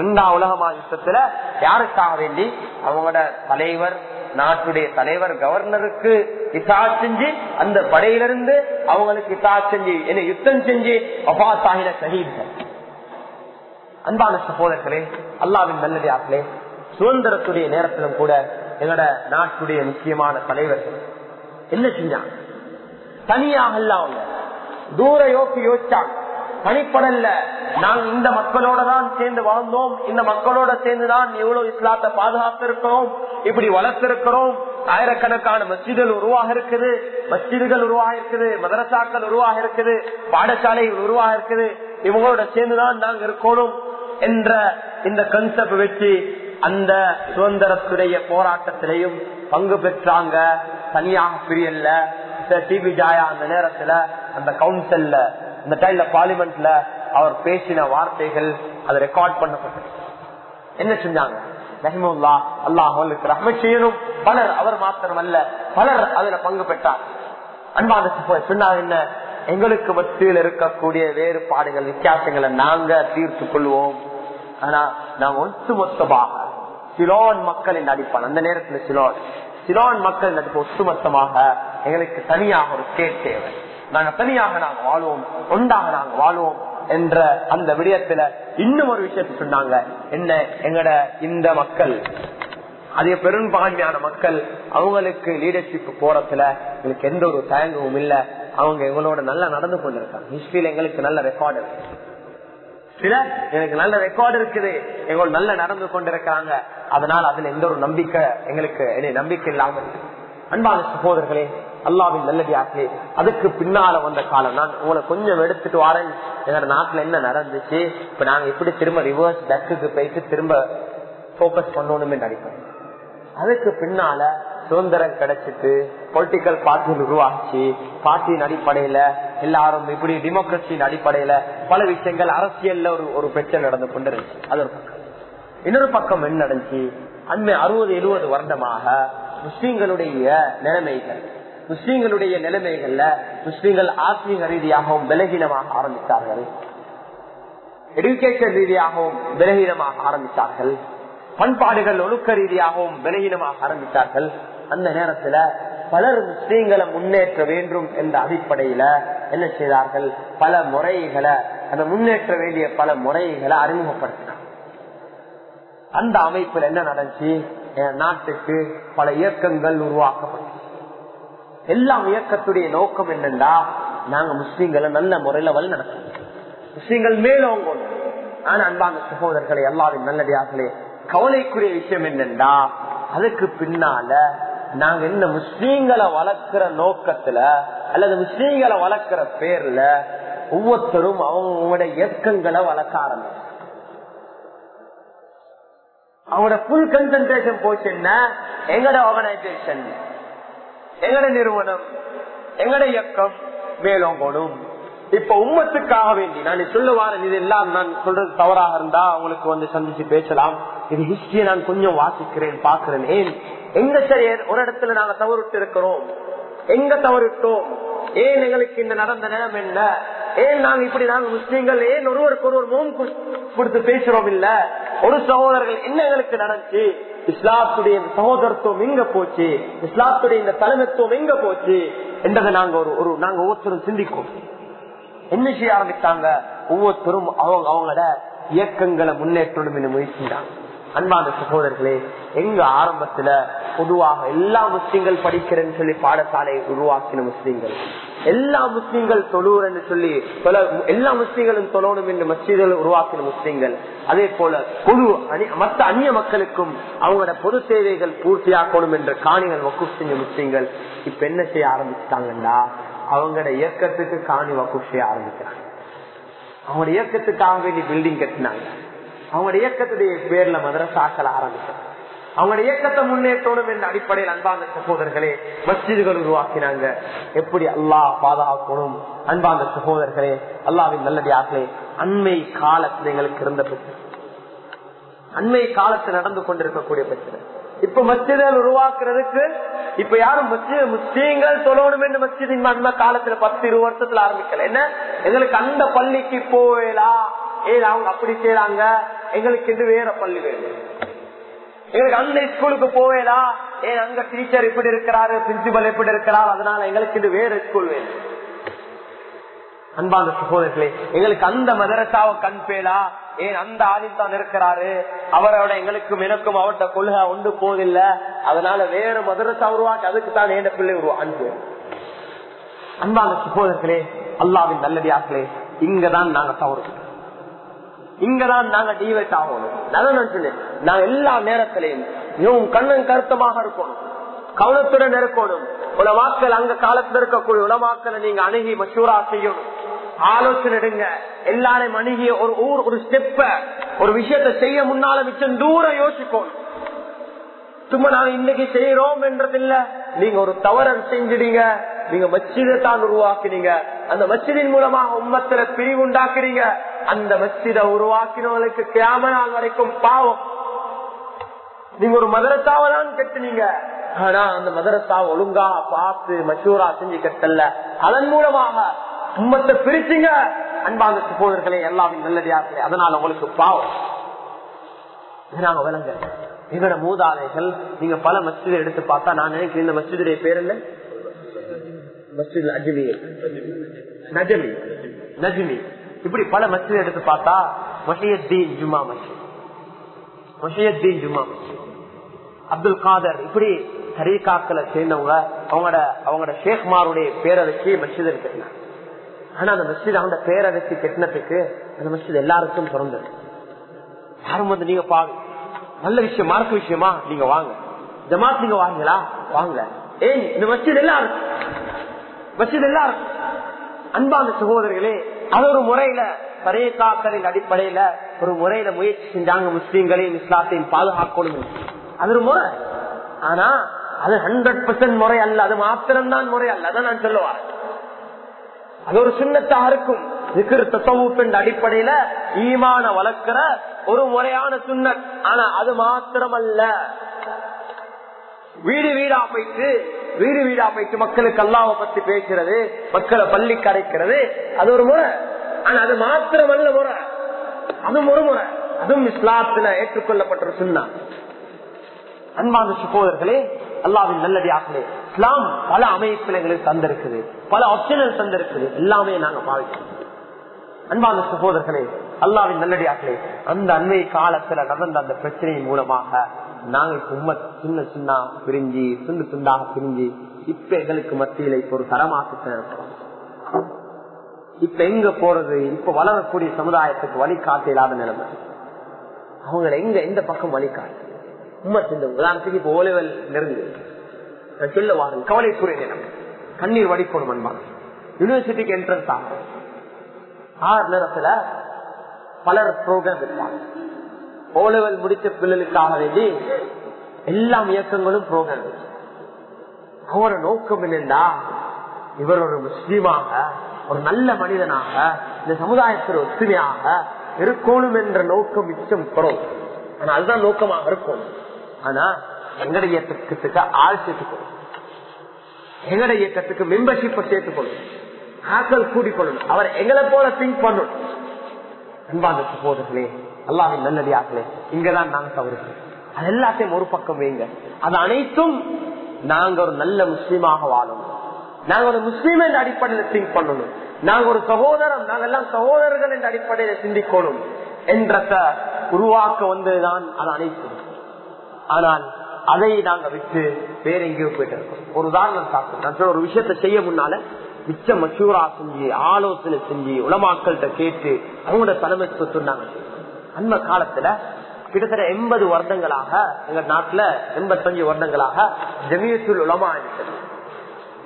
S1: ரெண்டாம் உலகமா யுத்தத்துல யாருக்காக வேண்டி அவங்களோட தலைவர் நாட்டுடைய தலைவர் கவர்னருக்கு இசா செஞ்சு அந்த படையிலிருந்து அவங்களுக்கு இசா செஞ்சு என்ன யுத்தம் செஞ்சு அப்பா தாகின சகிதர்கள் அன்பான சகோதரர்களே அல்லாவின் நல்லதாக்களே சுதந்திரத்துடைய நேரத்திலும் கூட எங்களோட நாட்டுடைய முக்கியமான தலைவர்கள் என்ன செஞ்சாங்க தனியாக இல்லாம தூர யோக்கி யோசிச்சா தனிப்படல்ல நாங்க இந்த மக்களோட தான் சேர்ந்து வாழ்ந்தோம் இந்த மக்களோட சேர்ந்து தான் இஸ்லாத்தை பாதுகாத்து இருக்கிறோம் இப்படி வளர்த்திருக்கிறோம் ஆயிரக்கணக்கான மஸ்ஜிதுகள் உருவாக இருக்குது மஸ்ஜிதுகள் உருவாக இருக்குது மதரசாக்கள் உருவாக இருக்குது பாடசாலைகள் உருவாக இருக்குது இவங்களோட சேர்ந்துதான் நாங்க இருக்கணும் என்ற இந்த கன்செப்ட் வச்சு அந்த சுதந்திரத்துடைய போராட்டத்திலையும் பங்கு பெற்றாங்க தனியாக பிரியல்ல டிவி ஜாயா அந்த நேரத்துல அந்த கவுன்சில்ல அந்த டைம்ல பார்லிமெண்ட்ல அவர் பேசின வார்த்தைகள் அது ரெக்கார்ட் பண்ணப்பட்டது என்ன செஞ்சாங்க ரஹிமுல்லா அல்லாஹ் அவர்களுக்கு ரஹ்ம செய்யணும் பலர் அவர் மாத்திரம் அல்ல பலர் அதுல பங்கு பெற்றார் அன்பான சொன்னாங்க என்ன எங்களுக்கு மத்தியில் இருக்கக்கூடிய வேறுபாடுகள் வித்தியாசங்களை நாங்க தீர்த்து கொள்வோம் ஆனா ஒத்து மொத்தமாக சிலோன் மக்களின் அடிப்பான் அந்த நேரத்துல சிலோன் சிலோன் மக்கள் நடிப்பு ஒட்டுமொத்தமாக எங்களுக்கு தனியாக ஒரு ஸ்டேட் தேவை நாங்க தனியாக நாங்க வாழ்வோம் ஒன்றாக நாங்க வாழ்வோம் என்ற அந்த விடயத்துல இன்னும் ஒரு விஷயத்தை சொன்னாங்க என்ன எங்கட இந்த மக்கள் அதே பெரும்பான்மையான மக்கள் அவங்களுக்கு லீடர்ஷிப் போறதுல எங்களுக்கு எந்த ஒரு தயங்கவும் இல்ல அவங்க எங்களோட நல்லா நடந்து கொண்டிருக்காங்க ஹிஸ்டரியில எங்களுக்கு நல்ல ரெக்கார்டு சில எனக்கு நல்ல ரெக்கார்டு இருக்குது எங்களுக்கு நல்ல நடந்து கொண்டிருக்கிறாங்க அதனால் அதுல எந்த ஒரு நம்பிக்கை எங்களுக்கு நம்பிக்கை இல்லாம அன்பான சகோதரர்களே அல்லாவின் நல்லடியாக்கு அதுக்கு பின்னால வந்த காலம் நான் உங்களை கொஞ்சம் எடுத்துட்டு வாரேன் எங்க நாட்டுல என்ன நடந்துச்சு இப்ப நாங்க எப்படி திரும்ப ரிவர்ஸ் பேக்குக்கு போயிட்டு திரும்ப போக்கஸ் பண்ணணும்னு நினைப்பேன் அதுக்கு பின்னால சுதந்திரம் கிடைச்சிட்டு பொலிட்டிக்கல் பார்ட்டி உருவாச்சு பார்ட்டியின் அடிப்படையில எல்லாரும் இப்படி டெமோக்ரஸியின் அடிப்படையில பல விஷயங்கள் அரசியல்ல ஒரு ஒரு பிரச்சனை நடந்து கொண்டிருச்சு அது ஒரு பக்கம் இன்னொரு பக்கம் என்ன நடந்துச்சு அண்மை அறுபது எழுபது வருடமாக முஸ்லீம்களுடைய நிலைமைகள் முஸ்லீம்களுடைய நிலைமைகள்ல முஸ்லீம்கள் ஆத்மீக ரீதியாகவும் விலகீனமாக ஆரம்பித்தார்கள் எடுக்கேஷன் ரீதியாகவும் பலகீனமாக ஆரம்பித்தார்கள் பண்பாடுகள் ஒழுக்க ரீதியாகவும் பலகீனமாக ஆரம்பித்தார்கள் அந்த நேரத்துல பலர் முஸ்லீம்களை முன்னேற்ற வேண்டும் என்ற அடிப்படையில என்ன செய்தார்கள் பல முறைகளை அந்த முன்னேற்ற வேண்டிய பல முறைகளை அறிமுகப்படுத்தினார் அந்த அமைப்புல என்ன நடந்துச்சு நாட்டுக்கு பல இயக்கங்கள் உருவாக்கப்பட்டு எல்லாம் இயக்கத்துடைய நோக்கம் என்னன்னா நாங்க முஸ்லீம்களை நல்ல முறையில வழி நடத்தணும் முஸ்லீம்கள் மேலோங்க ஆனா அன்பான சகோதரர்களை எல்லாரும் நல்லடியார்களே கவலைக்குரிய விஷயம் என்னென்றா அதுக்கு பின்னால நாங்க என்ன முஸ்லீம்களை வளர்க்கிற நோக்கத்துல அல்லது முஸ்லீம்களை வளர்க்கிற பேர்ல ஒவ்வொருத்தரும் அவங்களோட இயக்கங்களை வளர்க்க ஆரம்பிச்சு அவங்களோட புல் கன்சன்ட்ரேஷன் போச்சுன்னா எங்கட ஆர்கனைசேஷன் எங்கட நிறுவனம் எங்கட இயக்கம் போடும் இப்ப உம்மத்துக்காக வேண்டி நான் சொல்லுவாரன் இது எல்லாம் நான் சொல்றது தவறாக இருந்தா அவங்களுக்கு வந்து சந்திச்சு பேசலாம் இது ஹிஸ்டரிய நான் கொஞ்சம் வாசிக்கிறேன் பாக்குறேன் ஏன் எங்க சரி ஒரு இடத்துல நாங்க தவறுட்டு இருக்கிறோம் எங்க தவறுட்டோம் ஏன் எங்களுக்கு இந்த நடந்த நிலம் என்ன ஏன் நாங்க இப்படி நாங்க முஸ்லீம்கள் ஏன் ஒருவருக்கு ஒருவர் மோம் கொடுத்து பேசுறோம் இல்ல ஒரு சகோதரர்கள் என்ன எங்களுக்கு நடந்துச்சு இஸ்லாத்துடைய சகோதரத்துவம் எங்க போச்சு இஸ்லாத்துடைய இந்த தலைமைத்துவம் எங்க போச்சு என்றதை நாங்க ஒரு ஒரு நாங்க ஒவ்வொருத்தரும் சிந்திக்கும் என்ன செய்ய ஆரம்பித்தாங்க ஒவ்வொருத்தரும் அவங்க அவங்களோட இயக்கங்களை முன்னேற்றணும் முயற்சினாங்க அன்பான சகோதரர்களே எங்க ஆரம்பத்துல பொதுவாக எல்லா முஸ்லீம்கள் படிக்கிறேன்னு சொல்லி பாடசாலை உருவாக்கின முஸ்லீம்கள் எல்லா முஸ்லீம்கள் தொழுறன்னு சொல்லி எல்லா முஸ்லீம்களும் தொழணும் என்று மசீதிகள் உருவாக்கின முஸ்லீம்கள் அதே போல பொது மற்ற அந்நிய மக்களுக்கும் அவங்களோட பொது தேவைகள் பூர்த்தியாக்கணும் என்று காணிகள் வக்கு செஞ்ச முஸ்லீம்கள் இப்ப என்ன செய்ய ஆரம்பிச்சிட்டாங்கன்னா அவங்களோட இயக்கத்துக்கு காணி வக்கு செய்ய ஆரம்பிக்கிறாங்க அவங்களோட இயக்கத்துக்காக வேண்டி பில்டிங் கட்டினாங்க அவங்க இயக்கத்துடைய பேர்ல சாக்கல ஆரம்பிச்சோம் அவங்களோட இயக்கத்தை முன்னேற்றணும் என்ற அடிப்படையில் அன்பாந்த சகோதரர்களே மசிதிகள் உருவாக்கினாங்க எப்படி அல்லாஹ் பாதுகாக்கணும் அன்பாந்த சகோதரர்களே அல்லாவின் நல்லதாக்களே அண்மை காலத்தில் எங்களுக்கு இருந்த பிரச்சனை அண்மை காலத்தில் நடந்து கொண்டிருக்கக்கூடிய பிரச்சனை இப்ப மஸ்ஜிதுகள் உருவாக்குறதுக்கு இப்ப யாரும் முஸ்லீம்கள் சொல்லணும் என்று மசிதின் காலத்துல பத்து இரு வருஷத்துல ஆரம்பிக்கல என்ன எங்களுக்கு அந்த பள்ளிக்கு போவேலா ஏன் அவங்க அப்படி செய்யறாங்க எங்களுக்கு என்று வேற பள்ளி வேணும் எங்களுக்கு அந்த ஸ்கூலுக்கு போவேதா ஏன் அங்க டீச்சர் இப்படி இருக்கிறாரு பிரின்சிபல் எப்படி இருக்கிறார் அதனால எங்களுக்கு இது வேற ஸ்கூல் வேணும் அன்பான சகோதரர்களே எங்களுக்கு அந்த மதரசாவை பேடா ஏன் அந்த தான் இருக்கிறாரு அவரோட எங்களுக்கும் எனக்கும் அவட்ட கொள்கை ஒன்று போதில்ல அதனால வேற மதரசா உருவாக்கு அதுக்கு தான் ஏண்ட பிள்ளை உருவா அன்பு அன்பான சகோதரர்களே அல்லாவின் நல்லடியாக்களே இங்கதான் நாங்க தவறு இங்கதான் நாங்க டிவைட் ஆகணும் நல்லா நினைச்சு நாங்க எல்லா நேரத்திலையும் மிகவும் கண்ணன் கருத்தமாக இருக்கணும் கவனத்துடன் இருக்கணும் உலமாக்கள் அங்க காலத்துல இருக்கக்கூடிய உலமாக்களை நீங்க அணுகி மசூரா செய்யணும் ஆலோசனை எடுங்க எல்லாரையும் அணுகிய ஒரு ஊர் ஒரு ஸ்டெப்ப ஒரு விஷயத்த செய்ய முன்னால மிச்சம் தூரம் யோசிக்கணும் சும்மா நாங்க இன்னைக்கு செய்யறோம் என்றதில்ல நீங்க ஒரு தவறம் செஞ்சிடீங்க நீங்க மச்சிதை தான் அந்த மச்சிதின் மூலமாக உம்மத்துல பிரிவு உண்டாக்குறீங்க அந்த மச்சித உருவாக்கினவங்களுக்கு கேம நாள் வரைக்கும் பாவம் நீங்க ஒரு மதரசாவை தான் கட்டுனீங்க ஆனா அந்த மதரசா ஒழுங்கா பார்த்து மச்சூரா செஞ்சு கட்டல அதன் மூலமாக உம்மத்தை பிரிச்சீங்க அன்பாங்க சுப்போதர்களே எல்லாமே நல்லதார்களே அதனால உங்களுக்கு பாவம் நாங்க விளங்க இவர மூதாலைகள் நீங்க பல மசித எடுத்து பார்த்தா நான் நினைக்கிறேன் இந்த மஸ்ஜிதுடைய பேர் என்ன மசித் அஜ்மி நஜமி நஜமி இப்படி பல மசித எடுத்து பார்த்தா மசியத்தீன் ஜுமா மஸ்ஜித் மஷியத்தீன் ஜுமா மஸ்ஜித் அப்துல் காதர் இப்படி ஹரிகாக்களை சேர்ந்தவங்க அவங்களோட அவங்களோட ஷேக்மாருடைய பேரை வச்சு மஸ்ஜித் ஆனா அந்த மசித அவங்க பேரை வச்சு கெட்டினத்துக்கு அந்த மஸ்ஜித் எல்லாருக்கும் பிறந்தது யாரும் வந்து நீங்க பாருங்க நல்ல விஷயம் மார்க்க விஷயமா நீங்க வாங்க ஜமாத் நீங்க வாங்கலா வாங்கல ஏன் இந்த மசித் இருக்கு மசித் இருக்கு அன்பான சகோதரர்களே அது ஒரு முறையில பரேதாக்களின் அடிப்படையில ஒரு முறையில முயற்சி செஞ்சாங்க முஸ்லீம்களையும் இஸ்லாத்தையும் பாதுகாக்கணும் அது ஒரு முறை ஆனா அது ஹண்ட்ரட் பெர்சன்ட் முறை அல்ல அது மாத்திரம்தான் முறை அல்ல அதான் நான் சொல்லுவார் அது ஒரு சின்னத்தா இருக்கும் அடிப்படையில ஈமான வளர்க்கிற ஒரு முறையான சுண்ணத் ஆனா அது மாத்திரமல்ல வீடு வீடா போயிட்டு வீடு வீடா போயிட்டு மக்களுக்கு அல்லாவை பத்தி பேசுறது மக்களை பள்ளி கரைக்கிறது அது ஒரு முறை ஆனா அது மாத்திரமல்ல முறை அதுவும் ஒரு முறை அதுவும் இஸ்லாத்துல ஏற்றுக்கொள்ளப்பட்ட சுண்ணா அன்பான சுப்போதர்களே அல்லாவின் நல்லடியாகலே இஸ்லாம் பல அமைப்பில் எங்களுக்கு தந்திருக்குது பல ஆப்ஷன்கள் தந்திருக்குது எல்லாமே நாங்க பாவிக்கிறோம் அன்பான சகோதரர்களே அல்லாவின் நல்லடியாக்களே அந்த அண்மை காலத்துல நடந்த அந்த பிரச்சனை மூலமாக நாங்கள் உண்மை சின்ன சின்ன பிரிஞ்சு துண்டு துண்டாக பிரிஞ்சு இப்ப எங்களுக்கு மத்தியில இப்ப ஒரு தரமாக்க இப்ப எங்க போறது இப்ப வளரக்கூடிய சமுதாயத்துக்கு வழிகாட்ட இல்லாத நிலைமை அவங்க எங்க எந்த பக்கம் வழிகாட்டு உண்மை சிந்த உதாரணத்துக்கு இப்ப ஓலெவல் நெருங்கு சொல்ல வாங்க கவலைக்குரிய நிலம் கண்ணீர் வடிக்கணும் அன்பாங்க யூனிவர்சிட்டிக்கு என்ட்ரன்ஸ் ஆகும் ஆறு நேரத்துல பலர் ப்ரோக்ராம் இருப்பாங்க ஓலவல் முடித்த பிள்ளைகளுக்காக வேண்டி எல்லா இயக்கங்களும் ப்ரோக்ராம் அவர நோக்கம் என்னென்னா இவர் ஒரு முஸ்லீமாக ஒரு நல்ல மனிதனாக இந்த சமுதாயத்தில் ஒத்துமையாக இருக்கணும் என்ற நோக்கம் மிச்சம் குறவு ஆனா அதுதான் நோக்கமாக இருக்கும் ஆனா எங்கட இயக்கத்துக்கு ஆள் சேர்த்துக்கொள்ளும் எங்கட இயக்கத்துக்கு மெம்பர்ஷிப்பை சேர்த்துக்கணும் ஆக்கல் கூடி கொள்ளணும் அவர் எங்களை போல திங்க் பண்ணணும் அன்பான சகோதரர்களே அல்லாவின் நல்லடியாக்களே இங்கதான் நாங்க தவறு அது எல்லாத்தையும் ஒரு பக்கம் வைங்க அது அனைத்தும் நாங்க ஒரு நல்ல முஸ்லீமாக வாழணும் நாங்க ஒரு முஸ்லீம் என்ற அடிப்படையில் திங்க் பண்ணணும் நாங்க ஒரு சகோதரம் நாங்க எல்லாம் சகோதரர்கள் என்ற அடிப்படையில சிந்திக்கணும் என்ற உருவாக்க வந்ததுதான் அது அனைத்தும் ஆனால் அதை நாங்க விட்டு வேற எங்கேயோ போயிட்டு இருக்கோம் ஒரு உதாரணம் நான் ஒரு விஷயத்த செய்ய முன்னால மிச்ச மச்சூரா செஞ்சு ஆலோசனை செஞ்சு உலமாக்கள்கிட்ட கேட்டு அவங்களோட தலைமைக்கு சொன்னாங்க அந்த காலத்துல கிட்டத்தட்ட எண்பது வருடங்களாக எங்க நாட்டுல எண்பத்தஞ்சு வருடங்களாக ஜமியத்துல் உலமா அணிச்சது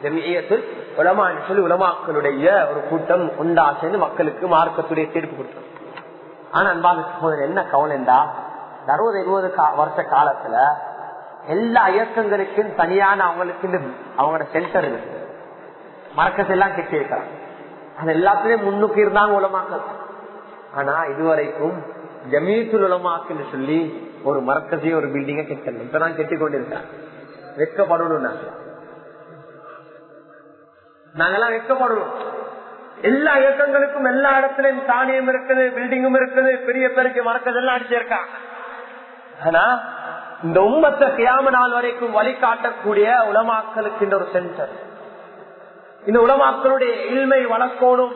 S1: ஜமியத்தில் உலமா அணிச்சல் உலமாக்களுடைய ஒரு கூட்டம் உண்டா சேர்ந்து மக்களுக்கு மார்க்கத்துடைய தீர்ப்பு கொடுத்தது ஆனா அன்பாக சகோதரர் என்ன கவலைண்டா அறுபது எழுபது வருஷ காலத்துல எல்லா இயக்கங்களுக்கும் தனியான அவங்களுக்கு அவங்களோட சென்டர் இருக்கு மரக்கஸ் எல்லாம் கெட்டிருக்கலாம் அது எல்லாத்துலயும் முன்னுக்கு இருந்தாங்க உலமாக்கல் ஆனா இதுவரைக்கும் ஜமீத்துல் உலமாக்குன்னு சொல்லி ஒரு மரக்கசையும் ஒரு பில்டிங்க இப்ப இப்பதான் கெட்டி கொண்டிருக்காங்க வெக்கப்படணும் நாங்கெல்லாம் வெக்கப்படணும் எல்லா இயக்கங்களுக்கும் எல்லா இடத்துலயும் தானியம் இருக்குது பில்டிங்கும் இருக்குது பெரிய பெருக்கு எல்லாம் அடிச்சிருக்காங்க ஆனா இந்த உம்மத்தை கியாம நாள் வரைக்கும் வழிகாட்டக்கூடிய உலமாக்களுக்கு ஒரு சென்டர் இந்த உலமாக்களுடைய இல்மை வளர்க்கணும்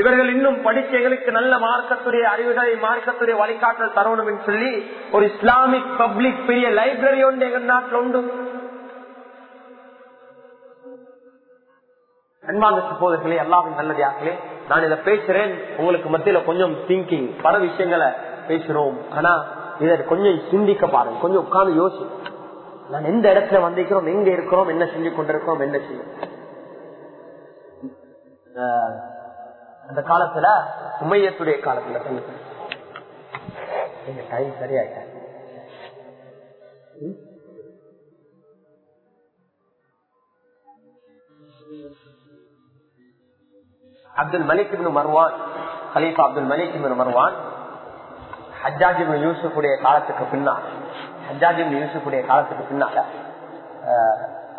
S1: இவர்கள் இன்னும் படிச்ச எங்களுக்கு நல்ல மார்க்கத்துடைய அறிவுகளை மார்க்கத்துடைய வழிகாட்டல் தரணும் சொல்லி ஒரு இஸ்லாமிக் பப்ளிக் பெரிய லைப்ரரி ஒன்று எங்கள் நாட்டில் உண்டு அன்பான சகோதரர்களே எல்லாரும் நல்லதாகலே நான் இதை பேசுறேன் உங்களுக்கு மத்தியில கொஞ்சம் திங்கிங் பல விஷயங்களை பேசுறோம் ஆனா இதை கொஞ்சம் சிந்திக்க பாருங்க கொஞ்சம் உட்கார்ந்து யோசி நான் எந்த இடத்துல வந்திருக்கிறோம் எங்க இருக்கிறோம் என்ன செஞ்சு கொண்டிருக்கிறோம் என்ன செய்யும் அந்த காலத்துல உமையத்துடைய காலத்துல டைம் சரியாயிட்ட Abdul Malik Marwan Marwan Abdul Malik Marwan Marwan யூசுஃபுடைய காலத்துக்கு பின்னால் ஹஜாஜி இப்னு யூசுஃபுடைய காலத்துக்கு பின்னால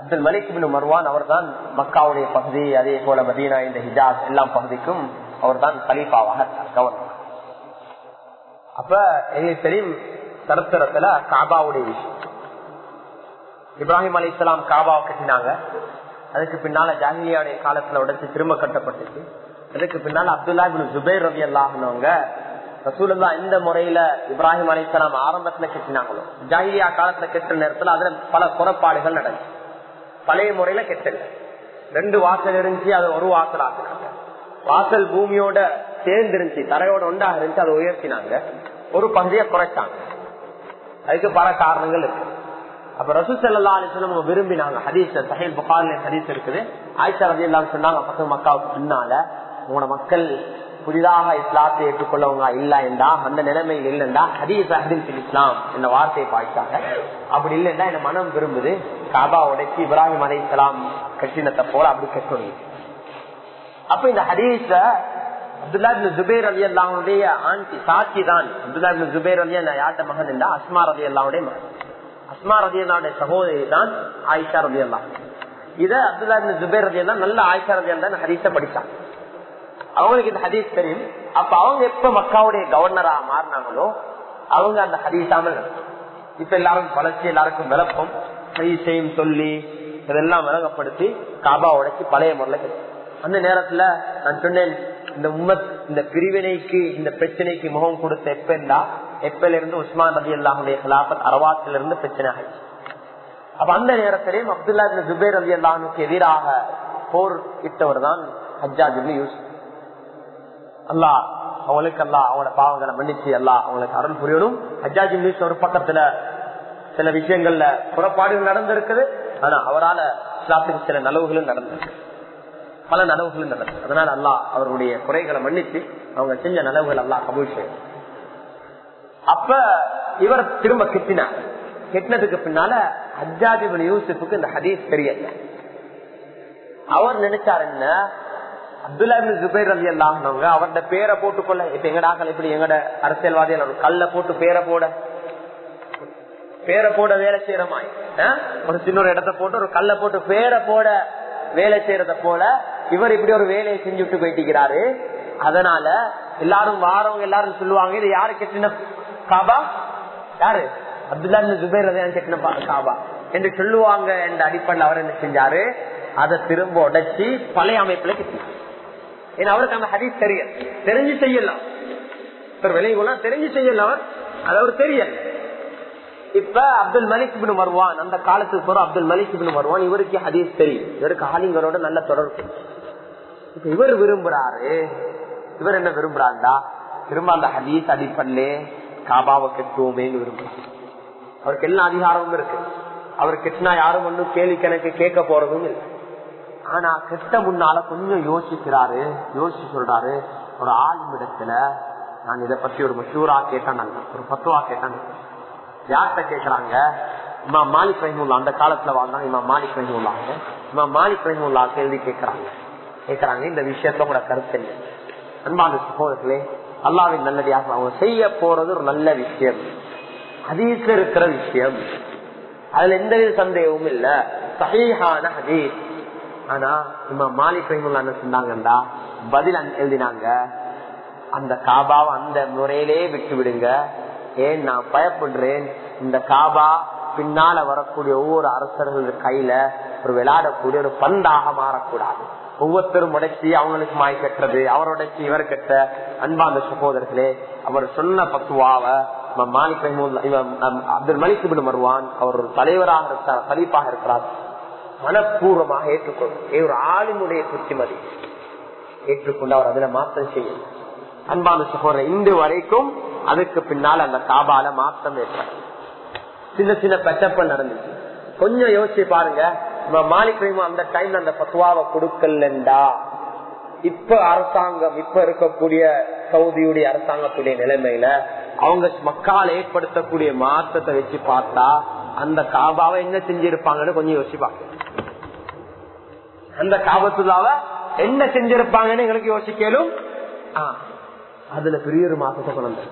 S1: அப்துல் மலிக் பின் மர்வான் அவர் தான் மக்காவுடைய பகுதி அதே போல மதீனா இந்த ஹிஜாஸ் எல்லாம் பகுதிக்கும் அவர் தான் கலீஃபாவாக கவர்னர் அப்ப எங்களுக்கு தெரியும் சரித்திரத்துல காபாவுடைய விஷயம் இப்ராஹிம் அலி இஸ்லாம் காபாவை கட்டினாங்க அதுக்கு பின்னால ஜாகிலியாவுடைய காலத்துல உடச்சு திரும்ப கட்டப்பட்டுச்சு அதுக்கு பின்னால அப்துல்லா பின் ஜுபேர் ரவி அல்லாஹ்னவங்க ரசூலா இந்த முறையில இப்ராஹிம் அலி இஸ்லாம் ஆரம்பத்துல கட்டினாங்களோ ஜாகிலியா காலத்துல கெட்ட நேரத்துல அதுல பல குறப்பாடுகள் நடந்துச்சு பழைய முறையில கெட்டல ரெண்டு வாசல் இருந்துச்சு அதை ஒரு வாசல் ஆக்குனாங்க வாசல் பூமியோட சேர்ந்து இருந்துச்சு தரையோட ஒன்றாக இருந்துச்சு அதை உயர்த்தினாங்க ஒரு பகுதியை குறைச்சாங்க அதுக்கு பல காரணங்கள் இருக்கு அப்ப ரசூ செல்லா அலிஸ்லம் விரும்பினாங்க ஹதீஸ் சஹேல் புகார்ல ஹதீஸ் இருக்குது ஆயிஷா ரஜி எல்லாம் சொன்னாங்க மக்கள் மக்காவுக்கு பின்னால உங்களோட மக்கள் புதிதாக இஸ்லாத்தை ஏற்றுக்கொள்ளவங்க இல்ல என்றா அந்த நிலைமை இல்லைண்டா ஹதீஸ் அஹ்தின் இஸ்லாம் என்ற வார்த்தையை பாய்ச்சாங்க அப்படி இல்லைன்னா என் மனம் விரும்புது காபா உடைச்சி இப்ராஹிம் அலை இஸ்லாம் கட்டினத்தை போல அப்படி கட்டணும் அப்ப இந்த ஹதீஸ அப்துல்லா ஜுபேர் அலி அல்லாவுடைய ஆண்டி சாட்சி தான் அப்துல்லா ஜுபேர் அலி அல்லா யார்ட மகன் என்றா அஸ்மா ரவி அல்லாவுடைய மகன் அஸ்மா ரதி அல்லாவுடைய சகோதரி தான் ஆயிஷா ரவி அல்லா இத அப்துல்லா ஜுபேர் ரதி அல்லா நல்ல ஆயிஷா ரதி அல்லா ஹரிச படிச்சான் அவங்களுக்கு இந்த ஹதீஸ் தெரியும் அப்ப அவங்க எப்ப மக்காவுடைய கவர்னரா மாறினாங்களோ அவங்க அந்த ஹதீஸாமல் இப்ப எல்லாரும் வளர்ச்சி எல்லாருக்கும் விளப்பம் செய்யும் சொல்லி இதெல்லாம் விளங்கப்படுத்தி காபா உடைச்சி பழைய முறையில் அந்த நேரத்துல நான் சொன்னேன் இந்த உம்மத் இந்த பிரிவினைக்கு இந்த பிரச்சனைக்கு முகம் கொடுத்த எப்பெண்டா எப்பல இருந்து உஸ்மான் ரபி அல்லாஹுடைய ஹிலாபத் இருந்து பிரச்சனை ஆயிடுச்சு அப்ப அந்த நேரத்திலேயும் அப்துல்லா ஜுபேர் அபி அல்லாஹனுக்கு எதிராக போர் இட்டவர் தான் ஹஜ்ஜாஜ் யூஸ் அல்லா அவங்களுக்கு அல்லா அவங்களோட பாவங்களை மன்னிச்சு அல்லா அவங்களுக்கு அருள் புரியணும் ஹஜாஜி ஒரு பக்கத்துல சில விஷயங்கள்ல புறப்பாடுகள் நடந்திருக்குது ஆனா அவரால் இஸ்லாத்துக்கு சில நலவுகளும் நடந்திருக்கு பல நலவுகளும் நடந்தது அதனால அல்லா அவருடைய குறைகளை மன்னிச்சு அவங்க செஞ்ச நலவுகள் அல்லா கபூல் அப்ப இவர் திரும்ப கெட்டினார் கெட்டினதுக்கு பின்னால ஹஜாஜிபன் யூசுப்புக்கு இந்த ஹதீஸ் தெரியல அவர் நினைச்சார் என்ன அப்துல்லாபின் ஜுபைர் அலி அல்லாஹ்னவங்க அவரோட பேரை கொள்ள இப்ப எங்கடாக்கள் இப்படி எங்கட அரசியல்வாதிகள் ஒரு கல்ல போட்டு பேரை போட பேரை போட வேலை செய்யறமாய் ஒரு சின்ன இடத்த போட்டு ஒரு கல்ல போட்டு பேரை போட வேலை செய்யறத போல இவர் இப்படி ஒரு வேலையை செஞ்சுட்டு போயிட்டு அதனால எல்லாரும் வாரவங்க எல்லாரும் சொல்லுவாங்க இது யாரு கெட்டின காபா யாரு அப்துல்லா ஜுபேர் கெட்டின காபா என்று சொல்லுவாங்க என்ற அடிப்படையில் அவர் என்ன செஞ்சாரு அதை திரும்ப உடைச்சி பழைய அமைப்புல கிட்டி ஏன்னா அவருக்கு அந்த ஹதீஸ் தெரிய தெரிஞ்சு செய்யலாம் விளைவுலாம் தெரிஞ்சு செய்யலாம் அது அவர் தெரியல இப்ப அப்துல் மலிக் இப்னு வருவான் அந்த காலத்துக்கு போற அப்துல் மலிக் வருவான் இவருக்கு ஹதீஸ் தெரியும் இவருக்கு ஆலிங்கரோட நல்ல தொடர்பு இவர் விரும்புறாரு இவர் என்ன விரும்புறாருடா திரும்ப அந்த ஹதீஸ் அடிப்படலே காபாவை கெட்டுவோமேன்னு விரும்புறாரு அவருக்கு எல்லா அதிகாரமும் இருக்கு அவர் கிருஷ்ணா யாரும் ஒன்றும் கேள்வி கணக்கு கேட்க போறதும் இல்லை ஆனா கெட்ட முன்னால கொஞ்சம் யோசிக்கிறாரு யோசிச்சு சொல்றாரு ஒரு ஆழ்மிடத்துல நான் இதை பத்தி ஒரு மசூரா கேட்டேன் ஒரு பத்துவா கேட்டேன் யார்கிட்ட கேக்குறாங்க இம்மா மாலிக் ரஹிமுல்லா அந்த காலத்துல வாழ்ந்தாங்க இம்மா மாலிக் ரஹிமுல்லாங்க இம்மா மாலிக் ரஹிமுல்லா கேள்வி கேட்கறாங்க கேட்கறாங்க இந்த விஷயத்துல கூட கருத்து இல்லை அன்பான சகோதரர்களே அல்லாவின் நல்லடியாக அவங்க செய்ய போறது ஒரு நல்ல விஷயம் அதீஸ் இருக்கிற விஷயம் அதுல எந்த சந்தேகமும் இல்ல சகிஹான ஹதீஸ் ஆனா இம்மா மாலிக் ரஹிமுல்லா என்ன சொன்னாங்கடா பதில் எழுதினாங்க அந்த காபாவை அந்த முறையிலே விட்டு விடுங்க ஏன் நான் பயப்படுறேன் இந்த காபா பின்னால வரக்கூடிய ஒவ்வொரு அரசர்கள் கையில ஒரு விளையாடக்கூடிய ஒரு பந்தாக மாறக்கூடாது ஒவ்வொருத்தரும் உடைச்சி அவங்களுக்கு மாய் கட்டுறது அவருடைச்சி இவர் கட்ட அந்த சகோதரர்களே அவர் சொன்ன பத்துவாவை மாலிக் அப்துல் மலிக் வருவான் அவர் தலைவராக இருக்கிறார் பதிப்பாக இருக்கிறார் மனப்பூர்வமாக ஏற்றுக்கொள்ளும் ஒரு ஆளுமுடைய புத்திமதி ஏற்றுக்கொண்டு அவர் அதுல மாற்றம் செய்யும் அன்பான சகோதரர் இன்று வரைக்கும் அதுக்கு பின்னால் அந்த காபால மாற்றம் ஏற்படும் சின்ன சின்ன பெட்டப்ப நடந்துச்சு கொஞ்சம் யோசிச்சு பாருங்க மாலிக் அந்த டைம்ல அந்த பத்துவாவை கொடுக்கலண்டா இப்ப அரசாங்கம் இப்ப இருக்கக்கூடிய சவுதியுடைய அரசாங்கத்துடைய நிலைமையில அவங்க மக்கால் ஏற்படுத்தக்கூடிய மாற்றத்தை வச்சு பார்த்தா அந்த காபாவை என்ன செஞ்சிருப்பாங்கன்னு கொஞ்சம் யோசிப்பாங்க அந்த காபத்துள்ளாவ என்ன செஞ்சிருப்பாங்கன்னு எங்களுக்கு யோசிக்கலும் அதுல பெரிய ஒரு மாசத்தை கொண்டு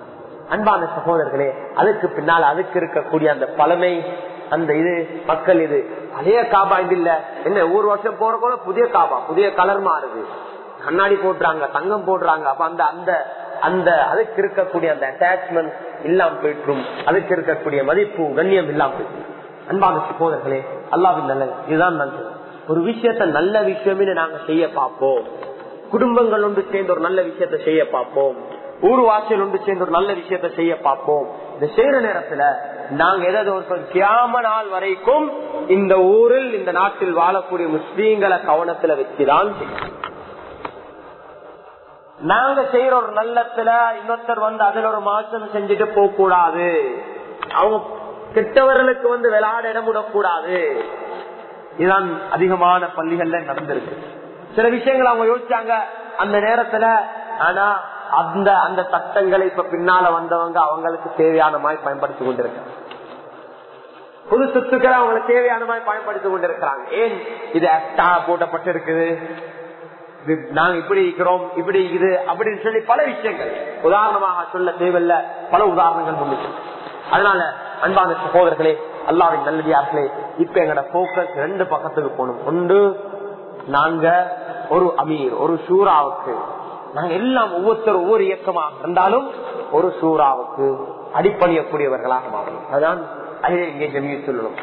S1: அன்பான சகோதரர்களே அதுக்கு பின்னால் அதுக்கு இருக்கக்கூடிய அந்த பழமை அந்த இது மக்கள் இது பழைய காபா இது இல்ல என்ன ஒரு வருஷம் கூட புதிய காபா புதிய கலர் மாறுது கண்ணாடி போடுறாங்க தங்கம் போடுறாங்க அப்ப அந்த அந்த அந்த அதுக்கு இருக்கக்கூடிய அந்த அட்டாச்மெண்ட் இல்லாம போயிட்டும் அதுக்கு இருக்கக்கூடிய மதிப்பு கண்ணியம் இல்லாம போயிட்டு அன்பான சகோதரர்களே அல்லாவின் நல்லது இதுதான் நல்லது ஒரு விஷயத்த நல்ல விஷயமே நாங்க செய்ய பார்ப்போம் குடும்பங்கள் ஒன்று சேர்ந்து ஒரு நல்ல விஷயத்த செய்ய பார்ப்போம் ஊர் வாசல் ஒன்று சேர்ந்து ஒரு நல்ல விஷயத்த செய்ய பார்ப்போம் இந்த செய்யற நேரத்துல நாங்க ஏதாவது ஒரு கியாம நாள் வரைக்கும் இந்த ஊரில் இந்த நாட்டில் வாழக்கூடிய முஸ்லீம்களை கவனத்துல வச்சுதான் நாங்க செய்யற ஒரு நல்லத்துல இன்னொருத்தர் வந்து அதுல ஒரு மாற்றம் செஞ்சுட்டு போக கூடாது அவங்க கெட்டவர்களுக்கு வந்து விளையாட இடம் விடக்கூடாது இதுதான் அதிகமான பள்ளிகள்ல நடந்திருக்கு சில விஷயங்கள் அவங்க யோசிச்சாங்க அந்த நேரத்துல ஆனா அந்த அந்த சட்டங்களை இப்ப பின்னால வந்தவங்க அவங்களுக்கு தேவையான மாதிரி பயன்படுத்தி கொண்டிருக்க புது சொத்துக்களை அவங்களுக்கு தேவையான மாதிரி பயன்படுத்தி கொண்டிருக்கிறாங்க ஏன் இது அக்டா போட்டப்பட்டிருக்குது நாங்க இப்படி இருக்கிறோம் இப்படி இருக்குது அப்படின்னு சொல்லி பல விஷயங்கள் உதாரணமாக சொல்ல தேவையில்ல பல உதாரணங்கள் முன்னிட்டு அதனால அன்பான சகோதரர்களே அல்லாவின் நல்லதியார்களே இப்ப எங்கட போக்கஸ் ரெண்டு பக்கத்துக்கு போகணும் ஒன்று நாங்க ஒரு அமீர் ஒரு சூறாவுக்கு நாங்க எல்லாம் ஒவ்வொருத்தரும் ஒவ்வொரு இயக்கமாக இருந்தாலும் ஒரு சூறாவுக்கு அடிப்பணியக்கூடியவர்களாக மாறணும் அதுதான் அதிலே இங்கே ஜெமியை சொல்லணும்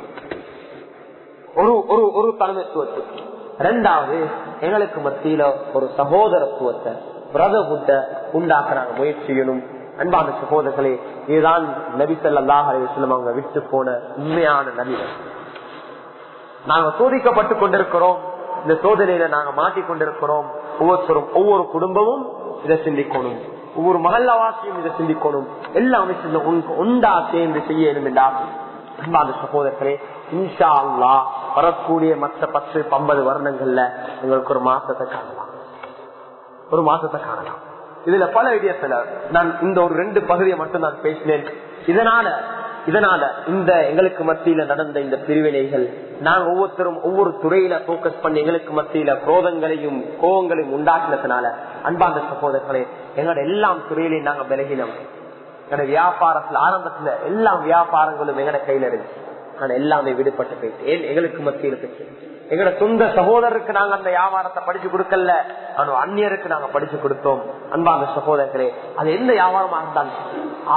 S2: ஒரு ஒரு ஒரு
S1: தலைமைத்துவத்துக்கு ரெண்டாவது எங்களுக்கு மத்தியில ஒரு சகோதரத்துவத்தை பிரதமுட்ட உண்டாக்க நாங்க முயற்சியணும் அன்பான சகோதரர்களே இதுதான் நபி சொல்லாஹ் அலிவசலம் அவங்க விட்டு போன உண்மையான நபிகள் நாங்க சோதிக்கப்பட்டு கொண்டிருக்கிறோம் இந்த சோதனையில நாங்க மாட்டிக்கொண்டிருக்கிறோம் ஒவ்வொருத்தரும் ஒவ்வொரு குடும்பமும் இதை சிந்திக்கணும் ஒவ்வொரு மகல்லவாசியும் இதை சிந்திக்கணும் எல்லாமே உண்டா சேர்ந்து செய்ய வேண்டும் சகோதரர்களே இன்ஷா அல்லா வரக்கூடிய மற்ற பத்து பம்பது வருடங்கள்ல எங்களுக்கு ஒரு மாசத்தை காணலாம் ஒரு மாசத்தை காணலாம் இதுல பல ஐடியாஸ் நான் இந்த ஒரு ரெண்டு பகுதியை மட்டும் நான் பேசினேன் இதனால இதனால இந்த எங்களுக்கு மத்தியில நடந்த இந்த பிரிவினைகள் நாங்க ஒவ்வொருத்தரும் ஒவ்வொரு துறையில போக்கஸ் பண்ணி எங்களுக்கு மத்தியில குரோதங்களையும் கோவங்களையும் உண்டாக்கினதுனால அன்பாந்த சகோதரர்களே எங்களோட எல்லாம் துறையிலையும் நாங்க விலகினோம் எங்களோட வியாபாரத்துல ஆரம்பத்துல எல்லா வியாபாரங்களும் எங்களோட கையில இருந்துச்சு ஆனா எல்லாமே விடுபட்டு போயிட்டு எங்களுக்கு மத்தியில் இருந்துச்சு எங்கட சொந்த சகோதரருக்கு நாங்க அந்த வியாபாரத்தை படிச்சு கொடுக்கல ஆனா அந்நியருக்கு நாங்க படிச்சு கொடுத்தோம் அன்பான சகோதரர்களே அது எந்த வியாபாரமாக இருந்தாலும்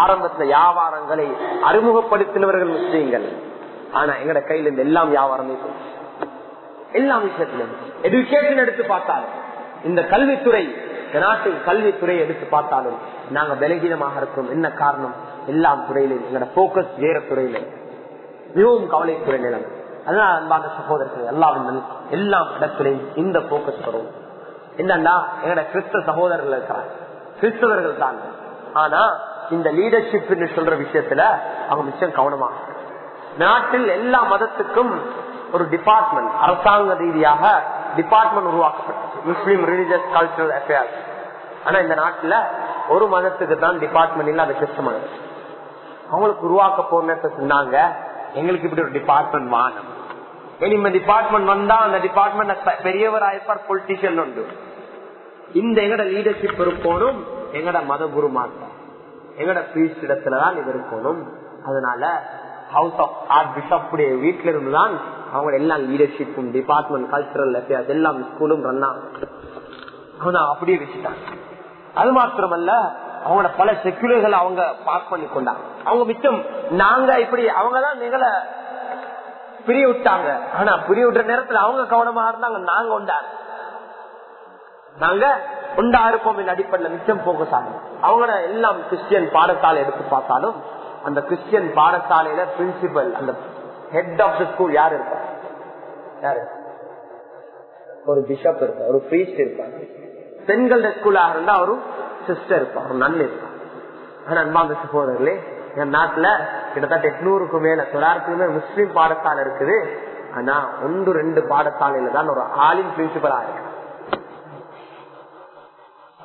S1: ஆரம்பத்துல வியாபாரங்களை அறிமுகப்படுத்தினவர்கள் முஸ்லீம்கள் ஆனா எங்கட கையில இந்த எல்லாம் வியாபாரமே எல்லா விஷயத்திலும் எஜுகேஷன் எடுத்து பார்த்தாலும் இந்த கல்வித்துறை நாட்டின் கல்வித்துறை எடுத்து பார்த்தாலும் நாங்க பலகீனமாக இருக்கிறோம் என்ன காரணம் எல்லாம் துறையிலும் எங்களோட போக்கஸ் வேற துறையில மிகவும் கவலைக்குறை நிலைமை அதனால அன்பான சகோதரர்கள் எல்லாரும் எல்லா இடத்திலையும் இந்த போக்கஸ் வரும் என்னன்னா எங்கட கிறிஸ்தவ சகோதரர்கள் இருக்கிறாங்க கிறிஸ்தவர்கள் தாங்க ஆனா இந்த லீடர்ஷிப் சொல்ற விஷயத்துல அவங்க மிச்சம் கவனமா நாட்டில் எல்லா மதத்துக்கும் ஒரு டிபார்ட்மெண்ட் அரசாங்க ரீதியாக டிபார்ட்மெண்ட் உருவாக்கப்பட்டது முஸ்லீம் ரிலிஜியஸ் கல்ச்சரல் அஃபேர்ஸ் ஆனா இந்த நாட்டுல ஒரு மதத்துக்கு தான் டிபார்ட்மெண்ட் இல்ல அது சிஸ்டமானது அவங்களுக்கு உருவாக்க போறேன்னு சொன்னாங்க எங்களுக்கு இப்படி ஒரு டிபார்ட்மெண்ட் வாங்க ഇനിമ டிபார்ட்மெண்ட் வந்தா அந்த டிபார்ட்மெண்ட் பெரியவராயிருப்பார் பொலிட்டிஷியன் உண்டு இந்த எங்கட லீடர்ஷிப் இருக்கணும் எங்கட மதகுரு மாட்டா எங்கட பீஸ் இடத்துலதான் இது இருக்கணும் அதனால ஹவுஸ் ஆஃப் ஆர்ட் பிஷப் வீட்டில இருந்து தான் அவங்க எல்லாம் லீடர்ஷிப்பும் டிபார்ட்மெண்ட் கல்ச்சரல் அஃபேர்ஸ் எல்லாம் ஸ்கூலும் ரன் ஆகும் அப்படியே வச்சுட்டாங்க அது மாத்திரமல்ல அவங்களோட பல செக்யூலர்களை அவங்க பாஸ் பண்ணி கொண்டாங்க அவங்க மிச்சம் நாங்க இப்படி அவங்கதான் எங்களை பிரிய விட்டாங்க ஆனா பிரிய விடுற நேரத்துல அவங்க கவனமா இருந்தாங்க நாங்க உண்டா நாங்க உண்டா இருப்போம் அடிப்படையில மிச்சம் போக சாங்க அவங்கள எல்லாம் கிறிஸ்டியன் பாடசாலை எடுத்து பார்த்தாலும் அந்த கிறிஸ்டியன் பாடசாலையில பிரின்சிபல் அந்த ஹெட் ஆஃப் ஸ்கூல் யார் இருக்கா யாரு ஒரு பிஷப் இருப்பார் ஒரு பிரீஸ்ட் இருப்பார் பெண்கள ஸ்கூலாக இருந்தா ஒரு சிஸ்டர் இருப்பார் ஒரு நன்மை ஆனா அன்பாந்த சகோதரர்களே என் நாட்டுல கிட்டத்தட்ட எட்நூறுக்கு மேல தொள்ளாயிரத்துக்குமே முஸ்லீம் பாடசாலை இருக்குது ஆனா ஒன்று ரெண்டு பாடசாலையில தான் ஒரு ஆலிம் பிரின்சிபலா இருக்கு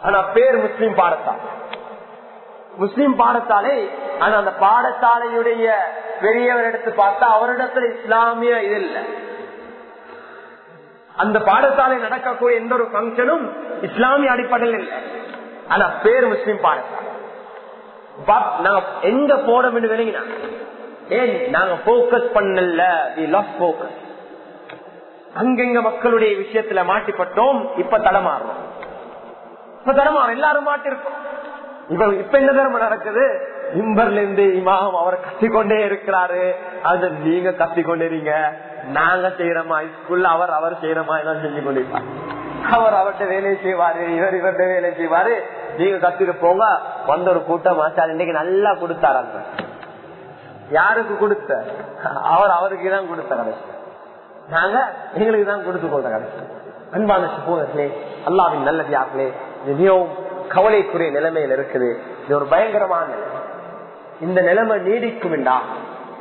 S1: ஆனா பேர் முஸ்லீம் பாடசாலை முஸ்லீம் பாடசாலை ஆனா அந்த பாடசாலையுடைய பெரியவர் எடுத்து பார்த்தா அவரிடத்துல இஸ்லாமிய இது இல்லை அந்த பாடசாலை நடக்கக்கூடிய எந்த ஒரு பங்கனும் இஸ்லாமிய அடிப்படையில் இல்லை ஆனா பேர் முஸ்லீம் பாடசாலை எங்க போறோம்னு ஏன் நாங்க போக்கஸ் பண்ணல போக்கஸ் அங்கெங்க மக்களுடைய விஷயத்துல மாட்டிப்பட்டோம் இப்ப தடமாறோம் இப்ப தடமாறோம் எல்லாரும் மாட்டிருக்கோம் இப்ப இப்ப என்ன தர்மம் நடக்குது இம்பர்ல இருந்து இமாம் அவர் கத்திக்கொண்டே இருக்கிறாரு அது நீங்க கத்திக்கொண்டிருங்க நாங்க செய்யறமா ஸ்கூல்ல அவர் அவர் செய்யறமா எல்லாம் செஞ்சு கொண்டிருப்பாங்க அவர் அவர்கிட்ட வேலை செய்வாரு இவர் இவர்கிட்ட வேலை செய்வாரு நீங்க கத்துட்டு போங்க வந்த ஒரு கூட்டம் ஆச்சார் இன்னைக்கு நல்லா கொடுத்தாரு யாருக்கு கொடுத்த அவர் அவருக்கு தான் கொடுத்த கடைசி நாங்க எங்களுக்கு தான் கொடுத்து கொடுத்த கடைசி அன்பான சுபோதர்களே அல்லாவின் நல்லது யாருமே இது மிகவும் கவலைக்குரிய நிலைமையில இருக்குது இது ஒரு பயங்கரமான இந்த நிலைமை நீடிக்கும் என்றா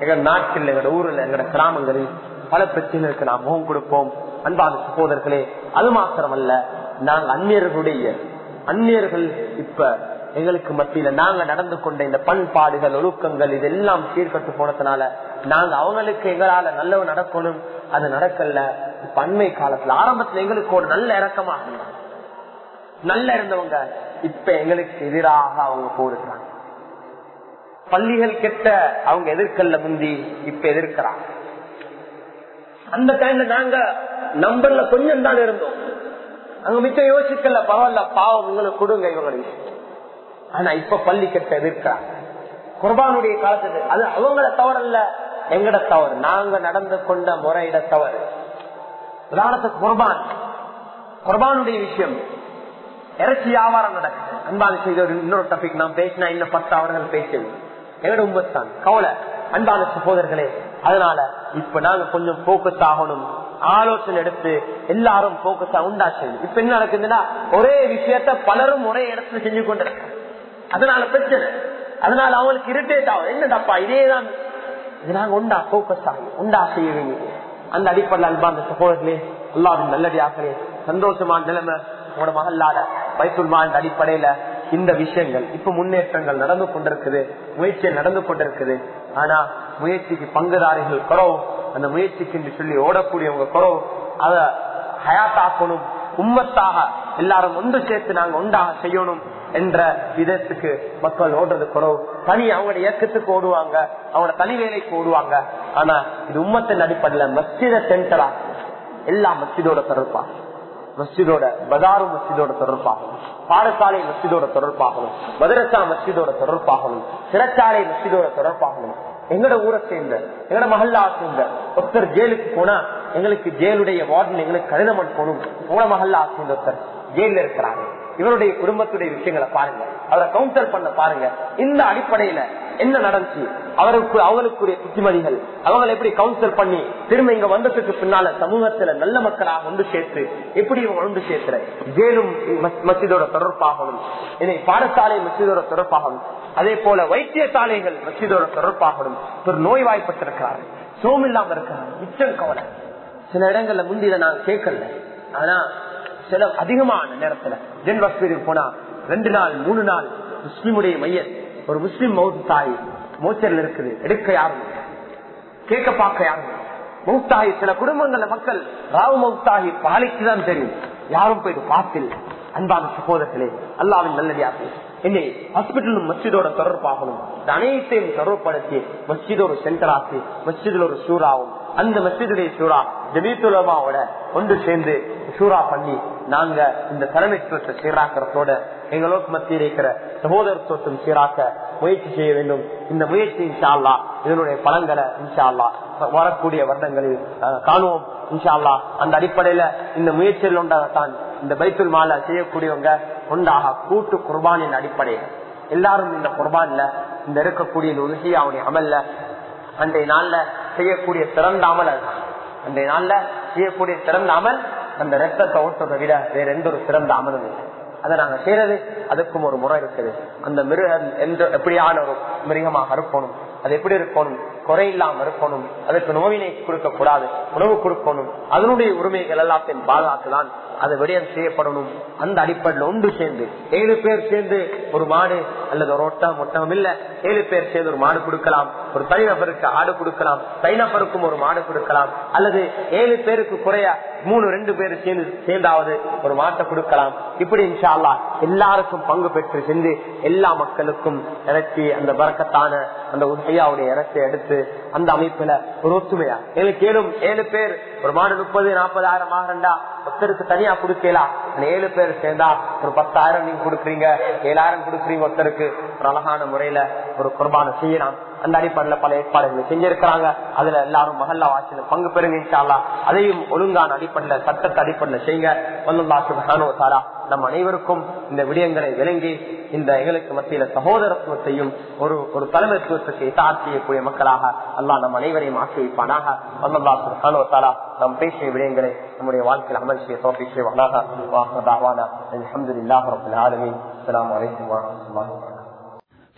S1: எங்க நாட்டில் எங்க ஊர்ல எங்க கிராமங்களில் பல பிரச்சனைகளுக்கு நாம் முகம் கொடுப்போம் அன்பான சகோதரர்களே அது மாத்திரம் அல்ல நாங்க அந்நியர்களுடைய அந்நியர்கள் இப்ப எங்களுக்கு மத்தியில நாங்க நடந்து கொண்ட இந்த பண்பாடுகள் ஒழுக்கங்கள் இதெல்லாம் சீர்கட்டு போனதுனால நாங்க அவங்களுக்கு எங்களால நல்லவ நடக்கணும் அது நடக்கல பண்மை காலத்துல ஆரம்பத்துல எங்களுக்கு ஒரு நல்ல இறக்கமாக நல்ல இருந்தவங்க இப்ப எங்களுக்கு எதிராக அவங்க போடுறாங்க பள்ளிகள் கெட்ட அவங்க எதிர்கல்ல முந்தி இப்ப எதிர்க்கிறாங்க அந்த டைம்ல நாங்க நம்பர்ல கொஞ்சம் தான் இருந்தோம் அங்க மிச்சம் யோசிக்கல பரவாயில்ல பாவம் உங்களுக்கு கொடுங்க இவங்களுக்கு ஆனா இப்ப பள்ளி கட்ட இருக்கா குர்பானுடைய காலத்துக்கு அது அவங்கள தவறல்ல எங்கட தவறு நாங்க நடந்து கொண்ட முறையிட தவறு உதாரணத்துக்கு குர்பான் குர்பானுடைய விஷயம் இறச்சி வியாபாரம் நடக்குது அன்பான செய்த ஒரு இன்னொரு டாபிக் நான் பேசினா இன்னும் பத்து அவர்கள் பேசுவேன் எங்கட உம்பத்தான் கவலை அன்பான சகோதரர்களே அதனால இப்ப நாங்க கொஞ்சம் போக்கஸ் ஆகணும் ஆலோசனை எடுத்து எல்லாரும் போக்கஸா உண்டா செய்யணும் இப்ப என்ன நடக்குதுன்னா ஒரே விஷயத்த பலரும் ஒரே இடத்துல செஞ்சு கொண்டு அதனால பிரச்சனை அதனால அவங்களுக்கு இரிட்டேட் ஆகும் என்ன தப்பா இதேதான் இது நாங்க உண்டா போக்கஸ் ஆகும் உண்டா செய்ய அந்த அடிப்படையில் அன்பா அந்த சகோதரர்களே எல்லாரும் நல்லடியாக்களே சந்தோஷமான நிலைமை உங்களோட மகள்லாட வயசுல்மான அடிப்படையில இந்த விஷயங்கள் இப்ப முன்னேற்றங்கள் நடந்து கொண்டிருக்குது முயற்சிகள் நடந்து கொண்டிருக்குது ஆனா முயற்சிக்கு பங்குதாரிகள் குறவு அந்த முயற்சிக்கு என்று சொல்லி ஓடக்கூடியவங்க குறவு அத ஹயாத்தாக்கணும் உம்மத்தாக எல்லாரும் ஒன்று சேர்த்து நாங்க ஒன்றாக செய்யணும் என்ற விதத்துக்கு மக்கள் ஓடுறது குறவு தனி அவங்களோட இயக்கத்துக்கு ஓடுவாங்க அவங்க தனி வேலைக்கு ஓடுவாங்க ஆனா இது உம்மத்தின் அடிப்படையில் மஸ்ஜித சென்டரா எல்லா மஸ்ஜிதோட தொடர்பாகும் மஸ்ஜிதோட பதாரு மஸ்ஜிதோட தொடர்பாகும் பாடசாலை மசிதோட தொடர்பாகணும் மதரசா மசிதோட தொடர்பாகணும் சிறச்சாலை மசிதோட தொடர்பாகணும் எங்கட ஊரை சேர்ந்த எங்கட மகல்லா சேர்ந்த ஒருத்தர் ஜெயிலுக்கு போனா எங்களுக்கு ஜெயிலுடைய வார்டன் எங்களுக்கு கடிதம் போனும் உங்கள மகல்லா சேர்ந்த ஒருத்தர் ஜெயில இருக்கிறாங்க இவருடைய குடும்பத்துடைய விஷயங்களை பாருங்க அவரை கவுன்சல் பண்ண பாருங்க இந்த அடிப்படையில என்ன நடந்துச்சு அவருக்கு அவங்களுக்குரிய புத்திமதிகள் அவங்களை எப்படி கவுன்சில் பண்ணி திரும்ப இங்க வந்ததுக்கு பின்னால சமூகத்துல நல்ல மக்களாக ஒன்று சேர்த்து எப்படி இவங்க ஒன்று சேர்க்கிற ஜேலும் மசிதோட தொடர்பாகவும் இதை பாடசாலை மசிதோட தொடர்பாகவும் அதே போல வைத்தியசாலைகள் மசிதோட தொடர்பாகவும் ஒரு நோய்வாய்ப்பட்டிருக்கிறார்கள் சோம் இல்லாம இருக்கிறாங்க மிச்சம் கவலை சில இடங்கள்ல முந்தியில நான் கேட்கல ஆனா சில அதிகமான நேரத்துல ஜென் வசதிக்கு போனா ரெண்டு நாள் மூணு நாள் முஸ்லிமுடைய மையம் ஒரு முஸ்லிம் மௌத்தாய் மோச்சரில் இருக்குது எடுக்க யாரும் கேட்க பார்க்க யாரும் மௌத்தாகி சில குடும்பங்கள்ல மக்கள் ராவ் மௌத்தாகி பாலிக்குதான் தெரியும் யாரும் போயிட்டு பார்த்தில்லை அன்பான சகோதரர்களே அல்லாவின் நல்லடியாக என்னை ஹாஸ்பிட்டலும் மஸ்ஜிதோட தொடர்பாகணும் அனைத்தையும் தொடர்படுத்தி மசிதோட சென்டர் ஆகி மசிதில் ஒரு சூறாவும் அந்த மசிதுடைய சூறா ஜமீத்துலமாவோட ஒன்று சேர்ந்து சூறா பண்ணி நாங்க இந்த தலைமைத்துவத்தை சீராக்கிறதோட எங்களோக்கு மத்தியில் இருக்கிற சகோதரத்துவத்தும் சீராக்க முயற்சி செய்ய வேண்டும் இந்த முயற்சி இன்ஷா அல்லா இதனுடைய பலன்களை இன்ஷா அல்லா வரக்கூடிய வருடங்களில் காணுவோம் இன்ஷா அல்லா அந்த அடிப்படையில இந்த முயற்சியில் ஒன்றாகத்தான் இந்த பைத்துல் மாலை செய்யக்கூடியவங்க ஒன்றாக கூட்டு குர்பானின் அடிப்படையில் எல்லாரும் இந்த குர்பான்ல இந்த இருக்கக்கூடிய இந்த அவனுடைய அமல்ல அன்றைய நாள்ல செய்யக்கூடிய திறந்த அமல் அதுதான் அந்த நாள்ல செய்யக்கூடிய திறந்த அமல் அந்த ரத்தத்தை ஓட்டுறதை விட வேற எந்த ஒரு சிறந்த அமலும் இல்லை அதை நாங்க செய்யறது அதுக்கும் ஒரு முறை இருக்குது அந்த மிருகம் எந்த எப்படியான ஒரு மிருகமாக இருக்கணும் அது எப்படி இருக்கணும் குறை இல்லாமல் இருக்கணும் அதுக்கு நோவினை கொடுக்க கூடாது உணவு கொடுக்கணும் அதனுடைய உரிமைகள் எல்லாத்தையும் பாதுகாத்துதான் அது விடயம் செய்யப்படணும் அந்த அடிப்படையில் ஒன்று சேர்ந்து ஏழு பேர் சேர்ந்து ஒரு மாடு அல்லது ஒரு ஒட்டம் ஒட்டகம் இல்ல ஏழு பேர் சேர்ந்து ஒரு மாடு கொடுக்கலாம் ஒரு தனிநபருக்கு ஆடு கொடுக்கலாம் தனிநபருக்கும் ஒரு மாடு கொடுக்கலாம் அல்லது ஏழு பேருக்கு குறைய மூணு ரெண்டு பேர் சேர்ந்து சேர்ந்தாவது ஒரு மாட்டை கொடுக்கலாம் இப்படி இன்ஷா எல்லாருக்கும் பங்கு பெற்று சென்று எல்லா மக்களுக்கும் நடத்தி அந்த வரக்கத்தான அந்த ஐயாவுடைய இடத்தை எடுத்து அந்த அமைப்புல ஒரு ஒத்துமையா எங்களுக்கு ஏழும் ஏழு பேர் ஒரு மாடு முப்பது நாற்பதாயிரம் ஆகண்டா ஒருத்தருக்கு தனியா கொடுக்கலாம் ஏழு பேர் சேர்ந்தா ஒரு பத்தாயிரம் நீங்க கொடுக்குறீங்க ஏழாயிரம் கொடுக்குறீங்க ஒருத்தருக்கு ஒரு அழகான முறையில ஒரு குர்பான செய்யலாம் அந்த அடிப்படையில பல ஏற்பாடுகளை செஞ்சிருக்கிறாங்க அதுல எல்லாரும் மகல்லா வாசியில பங்கு பெறுங்க அதையும் ஒழுங்கான அடிப்படையில சட்டத்தை அடிப்படையில செய்யுங்க வல்லுல்லாசுகானோ சாரா நம் அனைவருக்கும் இந்த விடயங்களை விளங்கி இந்த எங்களுக்கு மத்தியில சகோதரத்துவத்தையும் ஒரு ஒரு தலைமைத்துவத்துக்கு செய்யக்கூடிய மக்களாக அல்லாஹ் நம் அனைவரையும் ஆக்கிவிப்பானாக வைப்பானாக சாரா தாரா நாம் பேசிய விடயங்களை நம்முடைய வாழ்க்கையில் அமல் செய்ய தோப்பி செய்வானாக வாசதாவான அலமதுல்லாஹ் ரபுல் ஆலமின் அஸ்லாம்